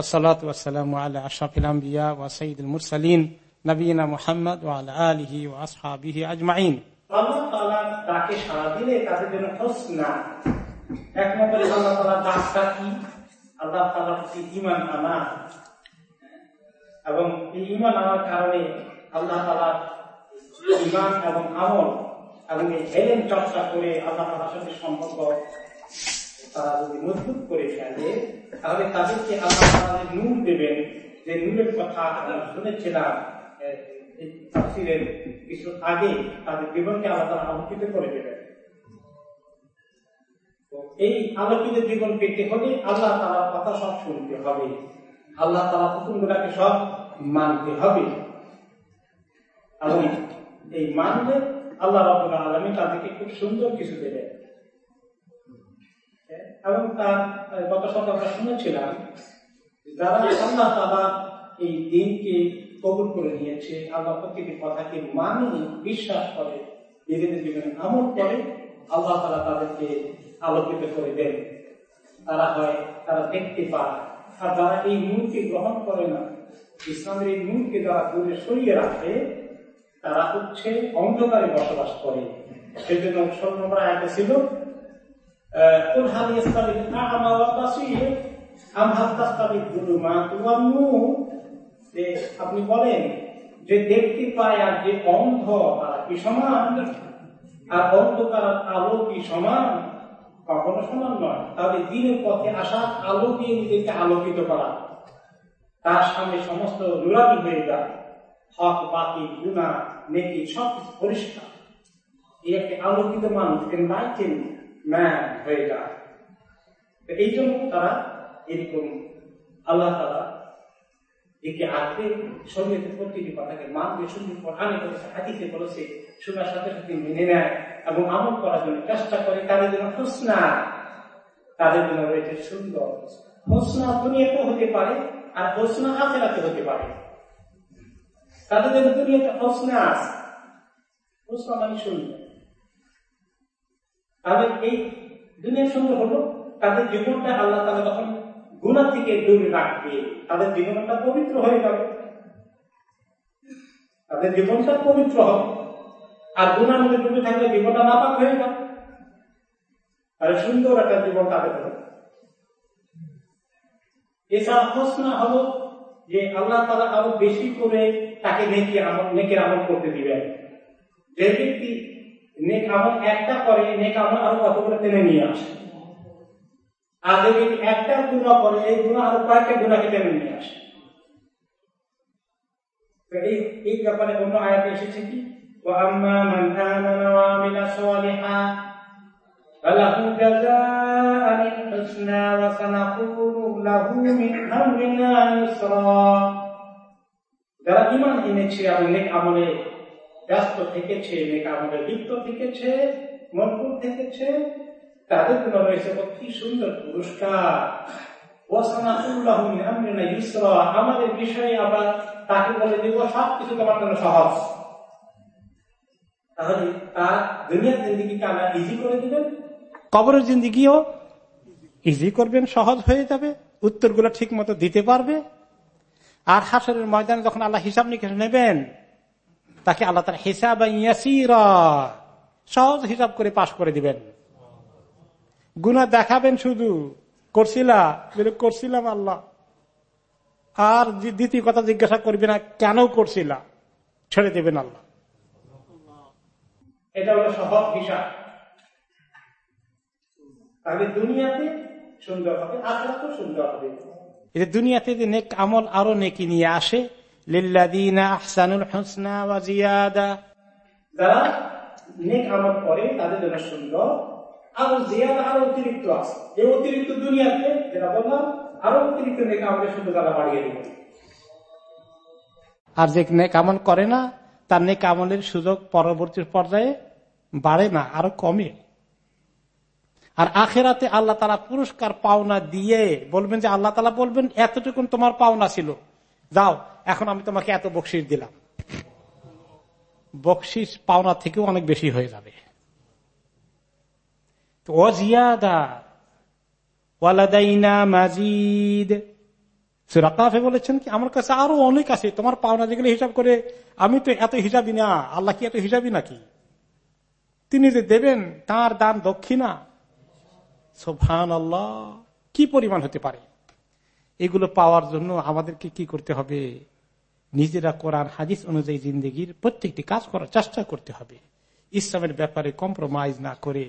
والصلاة والسلام على أشرف الأنبياء وسيد المرسلين نبينا محمد وعلى آله وأصحابه أجمعين আল্লাহ তাআলা তাকে সারা দিলে তাদের জন্য হোসনা এক নম্বরে আল্লাহ তালা ডাকটা কি আল্লাহ তালার প্রতি ইমান আনা এবং এই ইমান আনার কারণে আল্লাহ তালার ইমান এবং আমল এবং এই এলেন চর্চা করে আল্লাহ তালার সাথে সম্পর্ক তারা যদি মজবুত করে ফেলে, তাহলে তাদেরকে আল্লাহ নূর দেবেন। যে নূরের কথা আমরা শুনেছিলাম তাফসীরের কিছু আগে, তাদের জীবনকে আলোকিত করে দেবেন। এই আলোকিত জীবন পেতে হলে আল্লাহ তালার কথা সব শুনতে হবে। আল্লাহ তালা হুকুমগুলাকে সব মানতে হবে। এই মানলে আল্লাহ রব্বুল আলমী তাদেরকে খুব সুন্দর কিছু দেবেন। এবং তার গত আমরা শুনেছিলাম যারা আল্লাহ তালা এই দিনকে কবুল করে নিয়েছে, আল্লাহ প্রতিটি কথাকে মানে বিশ্বাস করে, নিজেদের জীবনে আমল করে, আল্লাহ তারা তাদেরকে আলোকিত করে দেন। তারা হয়, তারা দেখতে পায়। আর যারা এই নূরকে গ্রহণ করে না, ইসলামের এই নূরকে যারা দূরে সরিয়ে রাখে, তারা হচ্ছে অন্ধকারে বসবাস করে। সেজন্য ষোলো নম্বর আয়াতে ছিল قل هل يستوي الأعمى والبصير أم هل تستوي الظلمات والنور যে আপনি বলেন যে দেখতে পায় আর যে অন্ধ তারা কি সমান আর অন্ধকার আর আলো কি সমান কখনো সমান নয় তাহলে দিনের পথে আসা আলো দিয়ে নিজেকে আলোকিত করা তার সামনে সমস্ত নুরানি হয়ে যায় হক বাকি গুণা নেকি সব কিছু পরিষ্কার এই একটি আলোকিত মানুষ এনলাইটেন ম্যান হয়ে যায়। এই জন্য তারা এরকম আল্লাহ তালা একে আগে শরীয়তে প্রতিটি কথাকে মানবে শুনবে কোরআনে করেছে হাতিতে করেছে শোনার সাথে সাথে মেনে নেয় এবং আমল করার জন্য চেষ্টা করে, তাদের জন্য হোসনা, তাদের জন্য রয়েছে সুন্দর। হোসনা দুনিয়াতে হতে পারে আর হোসনা আখেরাতে হতে পারে। তাদের জন্য দুনিয়াতে হোসনা আছে। হোসনা মানে সুন্দর। তাদের এই দুনিয়ার সঙ্গে হলো, তাদের জীবনটা আল্লাহ তালা তখন গুণা থেকে দূরে রাখবে, তাদের জীবনটা পবিত্র হয়ে যাবে। তাদের জীবনটা পবিত্র হবে। আর গুণার মধ্যে ডুবে থাকলে জীবনটা নাপাক হয়ে যাবে। তাহলে সুন্দর একটা জীবন তাদের হবে। এছাড়া হোসনা হলো যে আল্লাহ তালা আরও বেশি করে তাকে নেকি আমল নেকের আমল করতে দিবেন। যে ব্যক্তি নেক আমল একটা করে নেক আমল আরো কতগুলো টেনে নিয়ে আসে আর যে ব্যক্তি একটা গুণা করে এই গুণা আরো কয়েকটা গুণাকে টেনে নিয়ে আসে তো এই এই ব্যাপারে অন্য আয়াতে এসেছে কি وأما من آمن وعمل صالحا فله جزاء الحسنى وسنقول له من أمرنا يسرا যারা ইমান এনেছে এবং নেক আমলে ব্যস্ত থেকেছে, নেক আমলে লিপ্ত থেকেছে, মনপুর থেকেছে, তাদের জন্য রয়েছে অতি সুন্দর পুরস্কার। আমাদের বিষয়ে আবার তাকে বলে দেব সব কিছু তোমার জন্য সহজ। তাহলে তার দুনিয়ার জিন্দিগিকে আমরা ইজি করে দিবেন? কবরের জিন্দিগিও ইজি করবেন, সহজ হয়ে যাবে, উত্তরগুলো ঠিক মতো দিতে পারবে। আর হাসরের ময়দানে যখন আল্লাহ হিসাব নিকেশ নেবেন তাকে আল্লাহ তার হিসাব সহজ হিসাব করে পাশ করে দিবেন। গুনা দেখাবেন শুধু। করছিলা? করছিলাম আল্লাহ। আর দ্বিতীয় কথা জিজ্ঞাসা করবে না, কেন করছিলা? ছেড়ে দেবেন আল্লাহ। এটা হলো সহজ হিসাব। তাহলে দুনিয়াতে সুন্দর হবে আখড়া তো সুন্দর হবে। দুনিয়াতে যে নেক আমল আরও নেকি নিয়ে আসে লিল্লাদিনা আহসানুল হোসনা ওয়া জিয়াদা যারা নেক আমল করে তাদের জন্য সুন্দর। আরও জিয়াদা আরও অতিরিক্ত আছে। এই অতিরিক্ত দুনিয়াতে যেটা বললাম আরও অতিরিক্ত নেক আমলের সুন্দর তারা বাড়িয়ে দেবে আর যে নেক আমল করে না তার নেক আমলের সুযোগ পরবর্তী পর্যায়ে বাড়ে না আরও কমে। আর আখেরাতে আল্লাহ তালা পুরস্কার পাওনা দিয়ে বলবেন যে আল্লাহ তালা বলবেন এতটুকুন তোমার পাওনা ছিল। যাও এখন আমি তোমাকে এত বকশিস দিলাম। বকশিস পাওনা থেকেও অনেক বেশি হয়ে যাবে। বলেছেন কি, আমার কাছে আরও অনেক আছে, তোমার পাওনা যেগুলো হিসাব করে আমি তো এত হিসাবই না, আল্লাহ কি এত হিসাবই নাকি? তিনি যে দেবেন, তার দান দক্ষিণা। সোভান আল্লাহ কি পরিমাণ হতে পারে? এগুলো পাওয়ার জন্য আমাদেরকে কি করতে হবে? নিজেরা কোরআন, হাদিস অনুযায়ী জিন্দগির প্রত্যেকটি কাজ করার চেষ্টা করতে হবে। ইসলামের ব্যাপারে কম্প্রোমাইজ না করে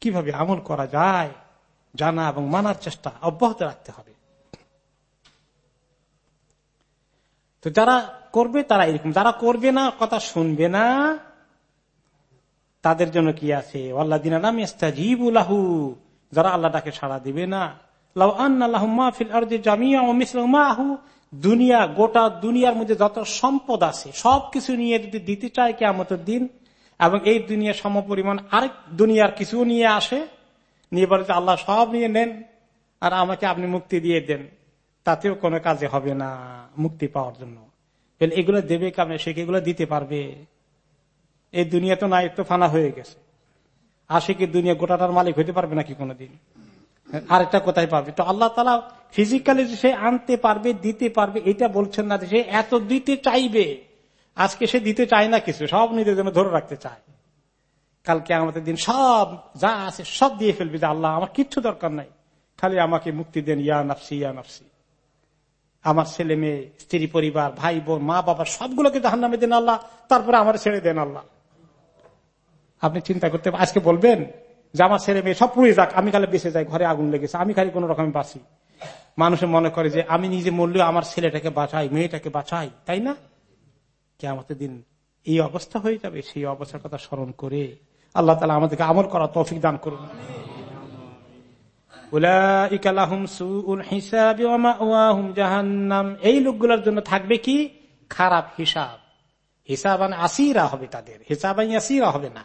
কীভাবে আমল করা যায়, জানা এবং মানার চেষ্টা অব্যাহত রাখতে হবে। তো যারা করবে তারা এরকম, যারা করবে না, কথা শুনবে না, তাদের জন্য কি আছে? আল্লাহ দিন আলাম ইস্তাজিবুলাহু যারা আল্লাহটাকে সাড়া দিবে না দুনিয়া, গোটা দুনিয়ার মধ্যে যত সম্পদ আছে, সবকিছু নিয়ে যদি দিতে চায় কেমতের দিন, এবং এই দুনিয়া সম পরিমাণ আরেক দুনিয়ার কিছু নিয়ে আসে, নিয়ে বলে আল্লাহ সব নিয়ে নেন, আর আমাকে আপনি মুক্তি দিয়ে দেন, তাতেও কোনো কাজে হবে না মুক্তি পাওয়ার জন্য। এগুলো দেবে কামে, সে এগুলো দিতে পারবে? এই দুনিয়া তো নাই, তো ফানা হয়ে গেছে। আশিকে দুনিয়া গোটাটার মালিক হইতে পারবে নাকি কোনোদিন? আরেকটা কোথায় পাবে? তো আল্লাহ তালা ফিজিক্যালি সে আনতে পারবে, দিতে পারবে, এটা বলছেন না সে এত দিতে চাইবে। আজকে সে দিতে চায় না কিছু, সব নিজের জন্য ধরে রাখতে চায়। কালকে আমাদের দিন সব যা আছে সব দিয়ে ফেলবে যে আল্লাহ, আমার কিচ্ছু দরকার নাই। খালি আমাকে মুক্তি দেন, ইয়া নাফসি ইয়া নাফসি। আমার ছেলে মেয়ে, স্ত্রী পরিবার, ভাই বোন, মা বাবা, সবগুলোকে জাহান নামে দেন আল্লাহ, তারপরে আমার ছেড়ে দেন আল্লাহ। আপনি চিন্তা করতে, আজকে বলবেন? যে আমার ছেলে মেয়ে সব পুড়ে যাক, আমি খালি বেঁচে যাই, ঘরে আগুন লেগেছে, আমি খালি কোন রকম বাঁচি। মানুষে মনে করে যে আমি নিজে মরলেও আমার ছেলেটাকে বাঁচাই, মেয়েটাকে বাঁচাই, তাই না? কে আমাদের দিন এই অবস্থা হয়ে যাবে, সেই অবস্থার কথা স্মরণ করে আল্লাহ তালা আমাদেরকে আমল করা তৌফিক দান করুন। এই লোকগুলোর জন্য থাকবে কি? খারাপ হিসাব। হিসাব আসিরা হবে তাদের হিসাব আসিরা হবে না।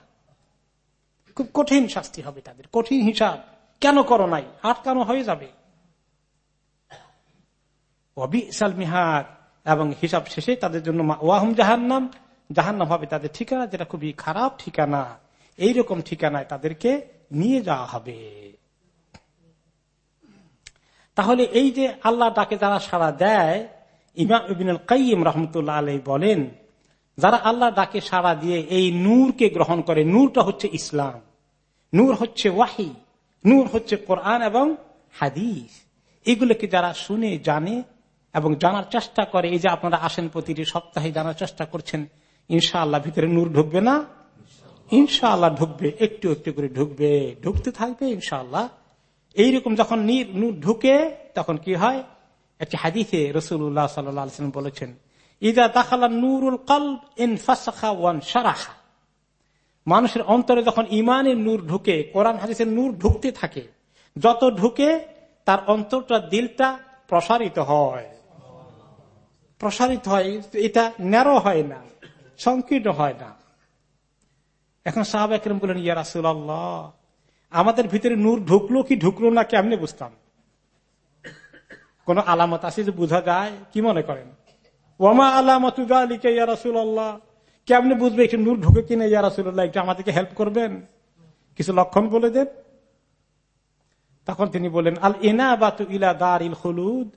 খুব কঠিন শাস্তি হবে তাদের। কঠিন হিসাব। কেন করো নাই? আটকানো হয়ে যাবে? মিহার এবং হিসাব শেষে তাদের জন্য ওয়াহুম জাহান্নাম। জাহান্নাম হবে তাদের ঠিকানা যেটা খুবই খারাপ ঠিকানা। এইরকম ঠিকানায় তাদেরকে নিয়ে যাওয়া হবে। তাহলে এই যে আল্লাহ ডাকে যারা সাড়া দেয়, ইমাম কাইম রহমতুল্লাহ আলাই বলেন যারা আল্লাহ ডাকে সাড়া দিয়ে এই নূরকে গ্রহণ করে, নূরটা হচ্ছে ইসলাম। নূর হচ্ছে ওয়াহি, নূর হচ্ছে কোরআন এবং হাদিস। এগুলোকে যারা শুনে, জানে এবং জানার চেষ্টা করে, এই যে আপনারা আসেন প্রতিটি সপ্তাহে জানার চেষ্টা করছেন, ইনশাআল্লাহ ভিতরে নূর ঢুকবে না? ইনশাআল্লাহ ঢুকবে, একটু একটু করে ঢুকবে, ঢুকতে থাকবে ইনশাআল্লাহ। এইরকম যখন নূর ঢুকে, তখন কি হয়? একটি হাদিসে রসুল্লাহ সাল্লাম বলেছেন ইদা দাখালা নুরুল কল ইন ফাসাখা ওয়ান সারাহা মানুষের অন্তরে যখন ইমানের নূর ঢুকে, কোরআন হাদিসের নূর ঢুকতে থাকে, যত ঢুকে তার অন্তরটা দিলটা প্রসারিত হয়। প্রসারিত হয়, এটা ন্যারো হয় না, সংকীর্ণ হয় না। এখন সাহাব একরম বলেন ইয়া রাসুল্লাহ আমাদের ভিতরে নূর ঢুকলো কি ঢুকলো না, কেমনে বুঝতাম? কোন আলামত আছে যে বোঝা যায়? কি মনে করেন? ওমা ইয়া রাসুল্লাহ কেমনে বুঝবে একটু নূর ঢুকে কিনা ইয়া রাসুল্লাহ একটু আমাদেরকে হেল্প করবেন? কিছু লক্ষণ বলে দেন। তখন তিনি বলেন, আল ইনা বাতু ইলা দার ইল হলুদ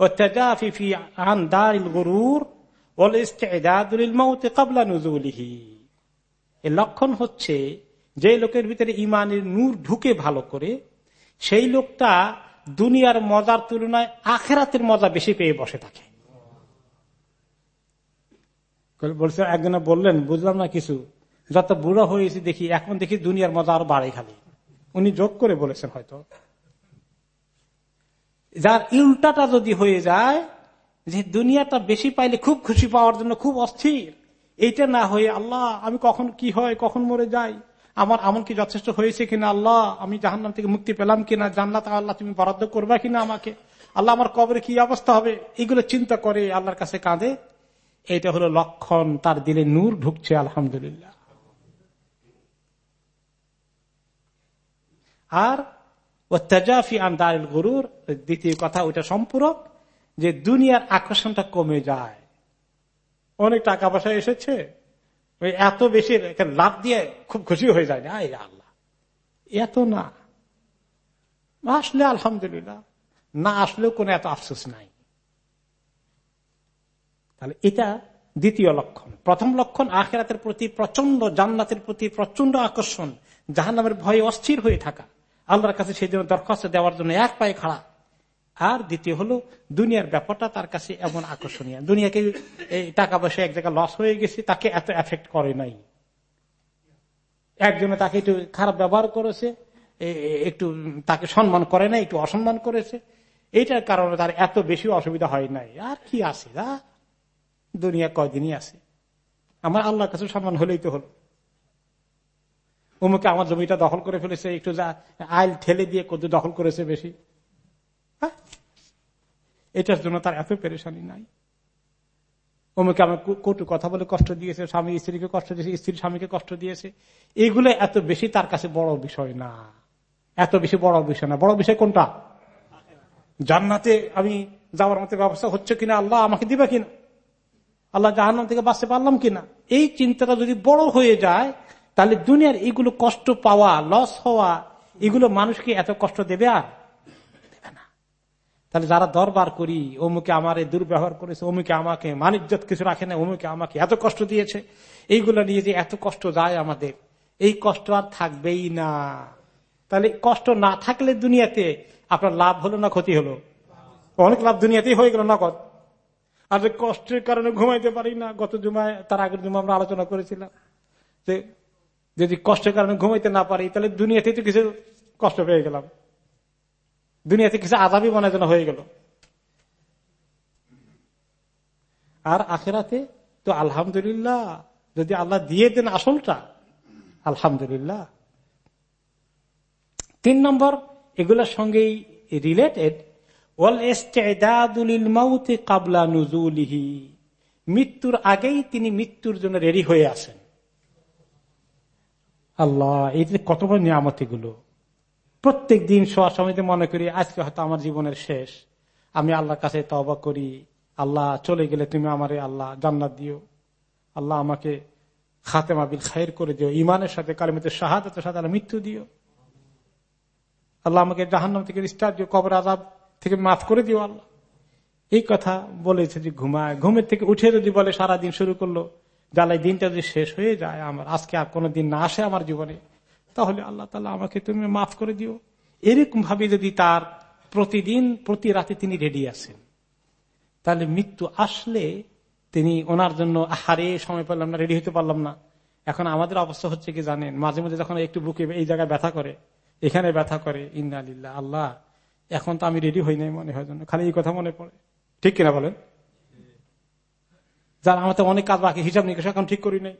ও তেজাফি আন দার ইল গরুর লক্ষণ হচ্ছে যে লোকের ভিতরে ইমানের নূর ঢুকে ভালো করে, সেই লোকটা দুনিয়ার মজার তুলনায় আখেরাতের মজা বেশি পেয়ে বসে থাকে। বলছে, একজনে বললেন, বুঝলাম না কিছু। যত বুড়ো হয়েছি দেখি, এখন দেখি দুনিয়ার মজা আরও বাড়ে খালি। উনি যোগ করে বলেছেন হয়তো। যার উল্টাটা যদি হয়ে যায়, যে দুনিয়াটা বেশি পাইলে খুব খুশি পাওয়ার জন্য খুব অস্থির। এইটা না হয়ে, আল্লাহ, আমি কখন কি হয়, কখন মরে যাই? আমার আমল কি যথেষ্ট হয়েছে কিনা, আল্লাহ, আমি জাহান্নাম থেকে মুক্তি পেলাম কিনা, জান্নাত আল্লাহ তুমি বরাদ্দ করবা কিনা আমাকে? আল্লাহ, আমার কবরে কি অবস্থা হবে? এগুলো চিন্তা করে আল্লাহর কাছে কাঁদে। এটা হলো লক্ষণ, তার দিলে নূর ঢুকছে, আলহামদুলিল্লাহ। আর ও তেজাফি আন্দার গরুর দ্বিতীয় কথা, ওইটা সম্পূরক, যে দুনিয়ার আকর্ষণটা কমে যায়। অনেক টাকা পয়সা এসেছে, ওই এত বেশি লাভ দিয়ে খুব খুশি হয়ে যায় না আল্লাহ। এত না। আসলে আলহামদুলিল্লাহ, না আসলেও কোনো এত আফসোস নাই। তাহলে এটা দ্বিতীয় লক্ষণ। প্রথম লক্ষণ আখেরাতের প্রতি প্রচণ্ড জান্নাতের প্রতি প্রচণ্ড আকর্ষণ, জাহান্নামের ভয়ে অস্থির হয়ে থাকা। আল্লাহর কাছে সেই জন্য দরখাস্ত দেওয়ার জন্য এক পায়ে খাড়া। আর দ্বিতীয় হলো, দুনিয়ার ব্যাপারটা তার কাছে এমন আকর্ষণীয়। দুনিয়াকে এই টাকা পয়সা এক জায়গায় লস হয়ে গেছে, তাকে এত এফেক্ট করে নাই। একজনে তাকে একটু খারাপ ব্যবহার করেছে একটু তাকে সম্মান করে নাই, একটু অসম্মান করেছে। এইটার কারণে তার এত বেশি অসুবিধা হয় নাই। আর কি আছে? দুনিয়া কয়দিনই আছে? আমার আল্লাহর কাছে সম্মান হলেই তো হলো। অমুকে আমার জমিটা দখল করে ফেলেছে, একটু যা আইল ঠেলে দিয়ে কত দখল করেছে বেশি। হ্যাঁ? এটার জন্য তার এত পেরেশানি নাই। অমুকে আমার কটু কথা বলে কষ্ট দিয়েছে, স্বামী স্ত্রীকে কষ্ট দিয়েছে, স্ত্রী স্বামীকে কষ্ট দিয়েছে। এগুলো এত বেশি তার কাছে বড় বিষয় না। এত বেশি বড় বিষয় না। বড় বিষয় কোনটা? জান্নাতে আমি যাওয়ার মতো ব্যবস্থা হচ্ছে কিনা? আল্লাহ আমাকে দিবে কিনা? আল্লাহ জাহান্ন থেকে বাঁচতে পারলাম কিনা? এই চিন্তাটা যদি বড় হয়ে যায়, তাহলে দুনিয়ার এইগুলো কষ্ট পাওয়া লস হওয়া, এগুলো মানুষকে এত কষ্ট দেবে আর? তাহলে যারা দরবার করি, অমুকে আমার এই দুর্ব্যবহার করেছে, অমুকে আমাকে মানিজ্যত কিছু রাখে না অমুকে আমাকে এত কষ্ট দিয়েছে, এইগুলো নিয়ে যে এত কষ্ট যায় আমাদের, এই কষ্ট আর থাকবেই না। তাহলে কষ্ট না থাকলে দুনিয়াতে আপনার লাভ হলো না ক্ষতি হলো? অনেক লাভ দুনিয়াতেই হয়ে গেল নগদ। আর যে কষ্টের কারণে ঘুমাইতে পারি না, গত জুমায়, তার আগের জুমা আমরা আলোচনা করেছিলাম যে যদি কষ্টের কারণে ঘুমাইতে না পারি, তাহলে দুনিয়াতে তো কিছু কষ্ট পেয়ে গেলাম। দুনিয়াতে কিছু আজাবি মনে যেন হয়ে গেল। আর আখেরাতে তো আলহামদুলিল্লাহ, যদি আল্লাহ দিয়ে দেন আসলটা, আলহামদুলিল্লাহ। তিন নম্বর, এগুলোর সঙ্গেই রিলেটেড কাবলা নুজুলিহি মৃত্যুর আগেই তিনি মৃত্যুর জন্য রেডি হয়ে আসেন আল্লাহ, এই যে কত বড় নিয়ামত এগুলো। প্রত্যেক দিন শোয়ার সময়তে মনে করি, আজকে হয়তো আমার জীবনের শেষ, আমি আল্লাহর কাছে তবা করি, আল্লাহ চলে গেলে তুমি আমারে আল্লাহ জান্নাত দিও। আল্লাহ আমাকে খাতেমা বিল খায়ের করে দিও ইমানের সাথে কালিমতের শাহাদাতের সাথে আল্লাহ মৃত্যু দিও। আল্লাহ আমাকে জাহান্নাম থেকে রিস্টার দিও, কবর আজাব থেকে মাফ করে দিও আল্লাহ। এই কথা বলেছে যে ঘুমায়। ঘুমের থেকে উঠে যদি বলে সারা দিন শুরু করল জ্বালাই দিনটা যদি শেষ হয়ে যায়, আমার আজকে আর কোনো দিন না আসে আমার জীবনে, তাহলে আল্লাহ তালা আমাকে তুমি মাফ করে দিও। এরকম ভাবে যদি তার প্রতিদিন, প্রতি রাতে তিনি রেডি আছেন, তাহলে মৃত্যু আসলে তিনি ওনার জন্য হারে সময় পেলাম না, রেডি হতে পারলাম না। এখন আমাদের অবস্থা হচ্ছে কি জানেন? মাঝে মাঝে যখন একটু বুকে এই জায়গায় ব্যথা করে, এখানে ব্যথা করে ইন্দালিল্লা আল্লাহ এখন তো আমি রেডি হই নাই মনে হয় জন্য। খালি এই কথা মনে পড়ে। ঠিক কিনা বলেন? যারা আমাদের অনেক কাজ বাকি, হিসাব নিকাশ এখন ঠিক করি নাই।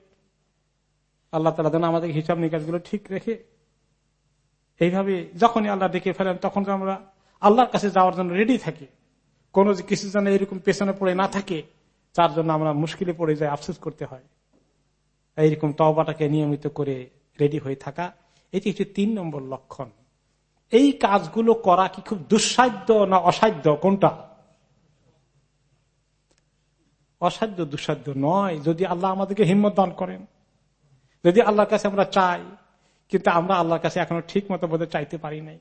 আল্লাহ তালা যেন আমাদের হিসাব নিকাশগুলো ঠিক রেখে এইভাবে যখনই আল্লাহ ডেকে ফেলেন, তখন আমরা আল্লাহর কাছে যাওয়ার জন্য রেডি থাকি। কোন কিছু যেন এরকম পেছনে পড়ে না থাকে তার জন্য আমরা মুশকিলে পড়ে যাই, আফসোস করতে হয়। এইরকম তবাটাকে নিয়মিত করে রেডি হয়ে থাকা, এটি হচ্ছে তিন নম্বর লক্ষণ। এই কাজগুলো করা কি খুব দুঃসাধ্য না অসাধ্য? কোনটা? অসাধ্য, দুঃসাধ্য নয়। যদি আল্লাহ আমাদেরকে হিম্মত দান করেন, যদি আল্লাহর কাছে আমরা চাই, কিন্তু আমরা আল্লাহর কাছে এখনও ঠিক মতো বোধহয় চাইতে পারি নাই।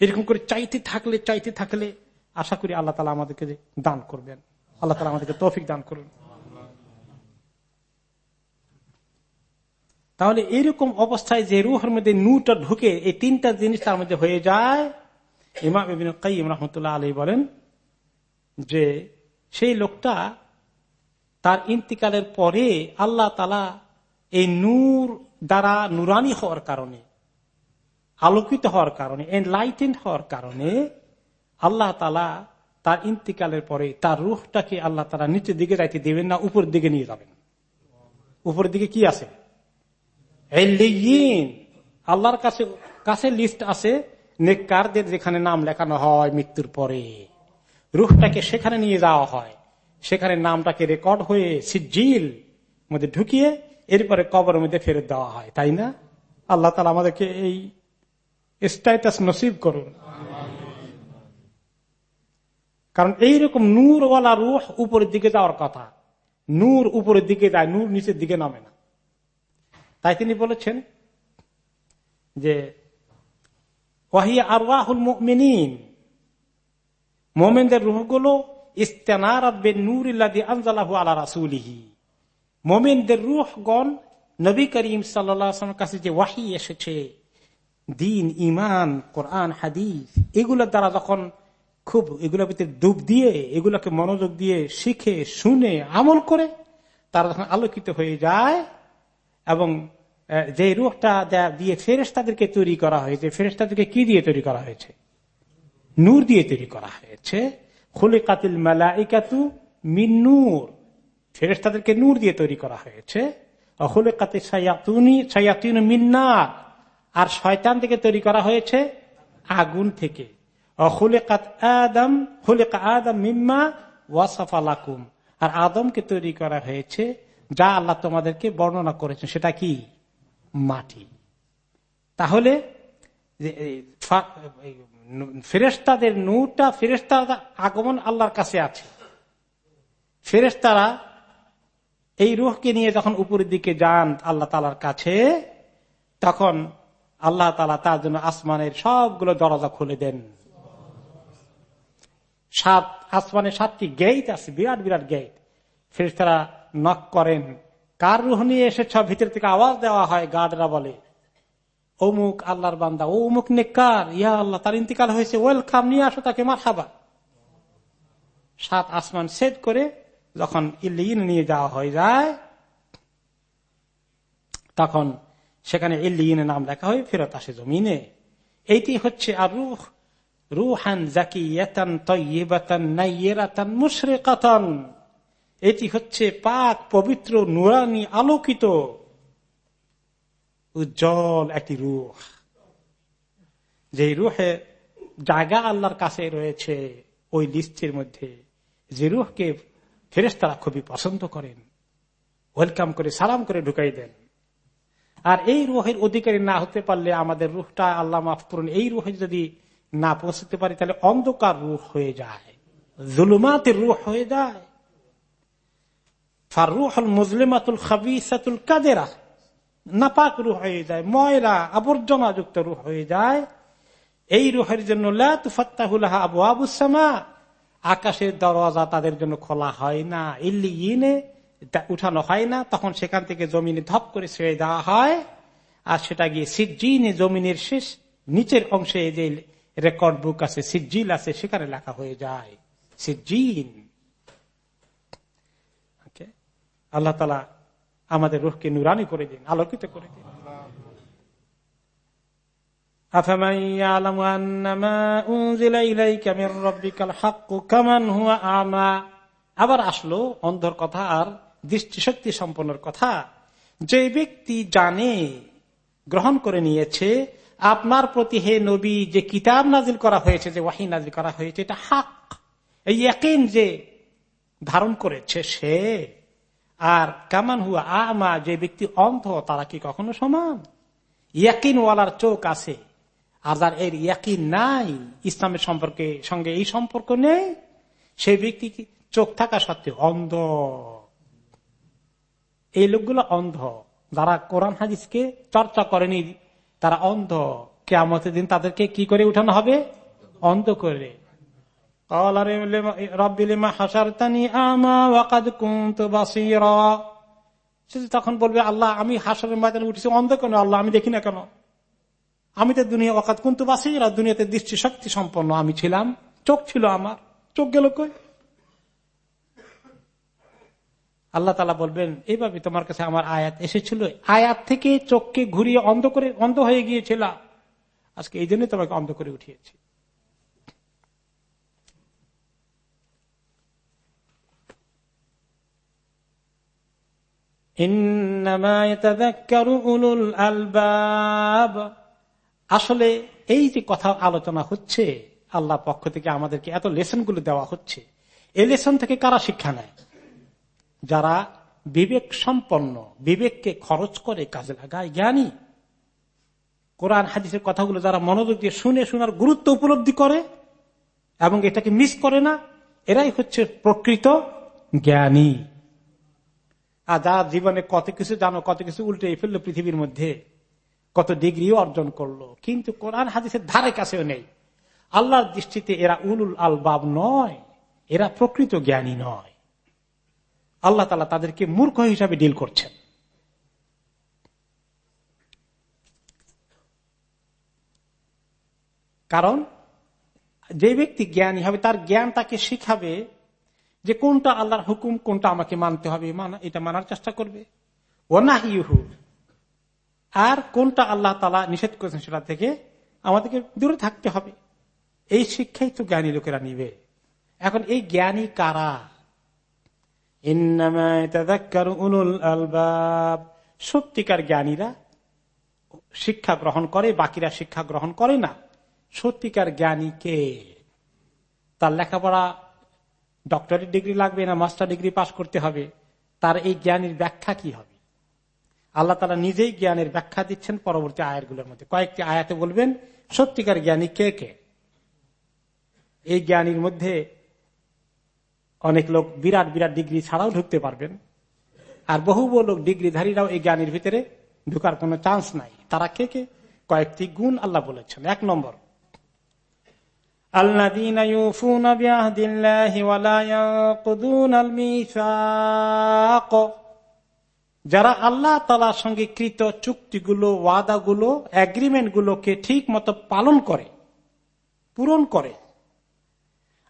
এরকম করে চাইতে থাকলে চাইতে থাকলে আশা করি আল্লাহ তালা আমাদেরকে দান করবেন। আল্লাহ তালা আমাদেরকে তৌফিক দান করবেন তাহলে এরকম অবস্থায় যে রুহের মধ্যে নুটা ঢুকে এই তিনটা জিনিস তার মধ্যে হয়ে যায়। ইমাম কাইম রহমতুল্লাহ আলী বলেন যে সেই লোকটা তার ইন্তিকালের পরে আল্লাহ তালা এই নূর দ্বারা নুরানি হওয়ার কারণে, আলোকিত হওয়ার কারণে এনলাইটেন্ড হওয়ার কারণে আল্লাহ তালা তার ইন্তিকালের পরে তার রুহটাকে আল্লাহ তালা নিচের দিকে যাইতে দেবেন না উপর দিকে নিয়ে যাবেন। উপর দিকে কি আছে? আল্লাহর কাছে কাছে লিস্ট আছে, নেককারদের যেখানে নাম লেখানো হয় মৃত্যুর পরে। রুহটাকে সেখানে নিয়ে যাওয়া হয়। সেখানে নামটাকে রেকর্ড হয়ে সিজিল মধ্যে ঢুকিয়ে এরপরে কবরের মধ্যে ফেরত দেওয়া হয়, তাই না? আল্লাহ তালা আমাদেরকে এই স্ট্যাটাস নসিব করুন। কারণ এইরকম নূরওয়ালা রুহ উপরের দিকে যাওয়ার কথা। নূর উপরের দিকে যায়, নূর নিচের দিকে নামে না। তাই তিনি বলেছেন যে, ওয়াহিয়া আরওয়াহুল মুমিনিন। মোমেনদের রুহগুলো মোমেনদের রুহগণ, নবী করিম সাল্লামের কাছে যে ওয়াহি এসেছে, দিন ইমান কোরআন, হাদিস, এগুলোর দ্বারা যখন খুব এগুলোর ভিতরে ডুব দিয়ে, এগুলোকে মনোযোগ দিয়ে শিখে, শুনে, আমল করে, তারা যখন আলোকিত হয়ে যায় এবং যে রুহটা দিয়ে ফেরেস্তাদেরকে তৈরি করা হয়েছে ফেরেস্তাদেরকে কি দিয়ে তৈরি করা হয়েছে? নূর দিয়ে তৈরি করা হয়েছে। খুলে কাতিল মেলা ইকাতু মিন্নুর ফেরেস্তাদেরকে নূর দিয়ে তৈরি করা হয়েছে। অহুলে কাতে মিন্নার আর শয়তান থেকে তৈরি করা হয়েছে আগুন থেকে। আদম আদম আর আদমকে তৈরি করা হয়েছে, যা আল্লাহ তোমাদেরকে বর্ণনা করেছেন। সেটা কি? মাটি। তাহলে ফেরেস্তাদের নূরটা ফেরেস্তা আগমন আল্লাহর কাছে আছে। ফেরেস্তারা এই রুহকে নিয়ে যখন উপরের দিকে যান আল্লাহ তালার কাছে, তখন আল্লাহ তালা তার জন্য আসমানের সবগুলো দরজা খুলে দেন। সাত, আসমানের সাতটি গেট আছে, বিরাট বিরাট গেট ফেরেস্তারা নক করেন। কার রুহ নিয়ে এসেছ? ভিতর থেকে আওয়াজ দেওয়া হয়, গার্ডরা বলে। অমুক আল্লাহর বান্দা, ও অমুক নেকার ইয়া আল্লাহ, তার ইন্তিকাল হয়েছে, ওয়েলকাম, নিয়ে আসো তাকে মার হাবা সাত আসমান সেট করে যখন ইল্লিন নিয়ে যাওয়া হয়ে যায়, তখন সেখানে ইল্লিনের নাম লেখা হয়ে ফেরত আসে জমিনে। এইটি হচ্ছে আর রুহ, রুহান তৈবাতান নাইয়েরাতান মুশরিকাতান। এটি হচ্ছে পাক পবিত্র নুরানি আলোকিত উজ্জ্বল একটি রুহ। যে রুহে জায়গা আল্লাহর কাছে রয়েছে, ওই লিস্টের মধ্যে যে রুহকে ফেরেস্তারা খুবই পছন্দ করেন, ওয়েলকাম করে, সালাম করে ঢুকাই দেন। আর এই রুহের অধিকারী না হতে পারলে আমাদের রুহটা আল্লাহ মাফ করুন, এই রুহে যদি না পৌঁছতে পারি তাহলে অন্ধকার রুহ হয়ে যায়, জুলুমাতের রুহ হয়ে যায়। কাদেরা। নাপাক রুহ হয়ে যায় হয়ে যায়। এই রুহের জন্য আবুসামা আকাশের দরওয়াজা তাদের জন্য খোলা হয় না ইল্লি ইনে উঠানো হয় না, তখন সেখান থেকে জমিনে ধপ করে ছেড়ে দেওয়া হয়। আর সেটা গিয়ে সিজিনে জমিনের শেষ নিচের অংশে যে রেকর্ড বুক আছে সিজিল আছে, সেখানে লেখা হয়ে যায় সিজিন আল্লাহ তালা আমাদের রুখকে নুরানি করে দিন, আলোকিত করে দিন। আবার আসলো অন্ধর কথা আর দৃষ্টিশক্তি সম্পন্নর কথা। যে ব্যক্তি জানে, গ্রহণ করে নিয়েছে, আপনার প্রতি হে নবী যে কিতাব নাজিল করা হয়েছে, যে ওয়াহি নাজিল করা হয়েছে, এটা হাক এই একই যে ধারণ করেছে সে আর কামান হুয়া আমা, যে ব্যক্তি অন্ধ, তারা কি কখনো সমান? ইয়াকিন ওয়ালার চোখ আছে, আর যার এর ইয়াকিন নাই, ইসলামের সম্পর্কে, সঙ্গে এই সম্পর্ক নেই সেই ব্যক্তি চোখ থাকা সত্ত্বেও অন্ধ? এই লোকগুলো অন্ধ। যারা কোরআন হাদিসকে চর্চা করেনি, তারা অন্ধ। কেমতের দিন তাদেরকে কি করে উঠানো হবে? অন্ধ করে। তখন বলবে, আল্লাহ, আমি হাসরের ময়দানে উঠেছি, অন্ধ কেন? আল্লাহ, আমি দেখি না কেন? আমি তো দুনিয়া ওকাত কুন্তু বাসিরা, দুনিয়াতে দৃষ্টি শক্তি সম্পন্ন আমি ছিলাম। চোখ ছিল আমার। চোখ গেল কই? আল্লাহ তালা বলবেন, এইভাবে তোমার কাছে আমার আয়াত এসেছিল। আয়াত থেকে চোখকে ঘুরিয়ে অন্ধ করে অন্ধ হয়ে গিয়েছিল। আজকে এই জন্যই তোমাকে অন্ধ করে উঠিয়েছি। আসলে এই যে কথা আলোচনা হচ্ছে, আল্লাহ পক্ষ থেকে আমাদেরকে এত লেসনগুলো দেওয়া হচ্ছে এই লেসন থেকে কারা শিক্ষা নেয়? যারা বিবেক সম্পন্ন, বিবেককে খরচ করে কাজে লাগায় জ্ঞানী। কোরআন, হাদিসের কথাগুলো যারা মনোযোগ দিয়ে শুনে, শোনার গুরুত্ব উপলব্ধি করে এবং এটাকে মিস করে না, এরাই হচ্ছে প্রকৃত জ্ঞানী। আর যারা জীবনে কত কিছু জানো, কত কিছু উল্টে ফেলল পৃথিবীর মধ্যে, কত ডিগ্রিও অর্জন করল। কিন্তু কোরআন হাদিসের ধারে কাছেও নেই। আল্লাহর দৃষ্টিতে এরা উলুল আলবাব নয়, এরা প্রকৃত জ্ঞানী নয়। আল্লাহ তালা তাদেরকে মূর্খ হিসাবে ডিল করছেন। কারণ যে ব্যক্তি জ্ঞানী হবে, তার জ্ঞান তাকে শিখাবে যে কোনটা আল্লাহর হুকুম, কোনটা আমাকে মানতে হবে এটা মানার চেষ্টা করবে। ও না ইহু আর কোনটা আল্লাহ তালা নিষেধ করেছেন সেটা থেকে আমাদেরকে দূরে থাকতে হবে। এই শিক্ষাই তো জ্ঞানী লোকেরা নিবে। এখন এই জ্ঞানী কারা? সত্যিকার জ্ঞানীরা শিক্ষা গ্রহণ করে, বাকিরা শিক্ষা গ্রহণ করে না। সত্যিকার জ্ঞানী কে? তার লেখাপড়া ডক্টরেট ডিগ্রি লাগবে না মাস্টার ডিগ্রি পাস করতে হবে, তার এই জ্ঞানের ব্যাখ্যা কি হবে? আল্লাহ তালা নিজেই জ্ঞানের ব্যাখ্যা দিচ্ছেন পরবর্তী আয়াতগুলোর মধ্যে। কয়েকটি আয়াতে বলবেন, সত্যিকার জ্ঞানী কে কে? এই জ্ঞানীর মধ্যে অনেক লোক বিরাট বিরাট ডিগ্রি ছাড়াও ঢুকতে পারবেন, আর বহু লোক ডিগ্রিধারীরাও এই জ্ঞানীর ভিতরে ঢুকার কোন চান্স নাই। তারা কে কে? কয়েকটি গুণ আল্লাহ বলেছেন। এক নম্বর যারা আল্লাহ তালার সঙ্গে কৃত চুক্তিগুলো, ওয়াদাগুলো এগ্রিমেন্ট গুলোকে ঠিক মতো পালন করে, পূরণ করে,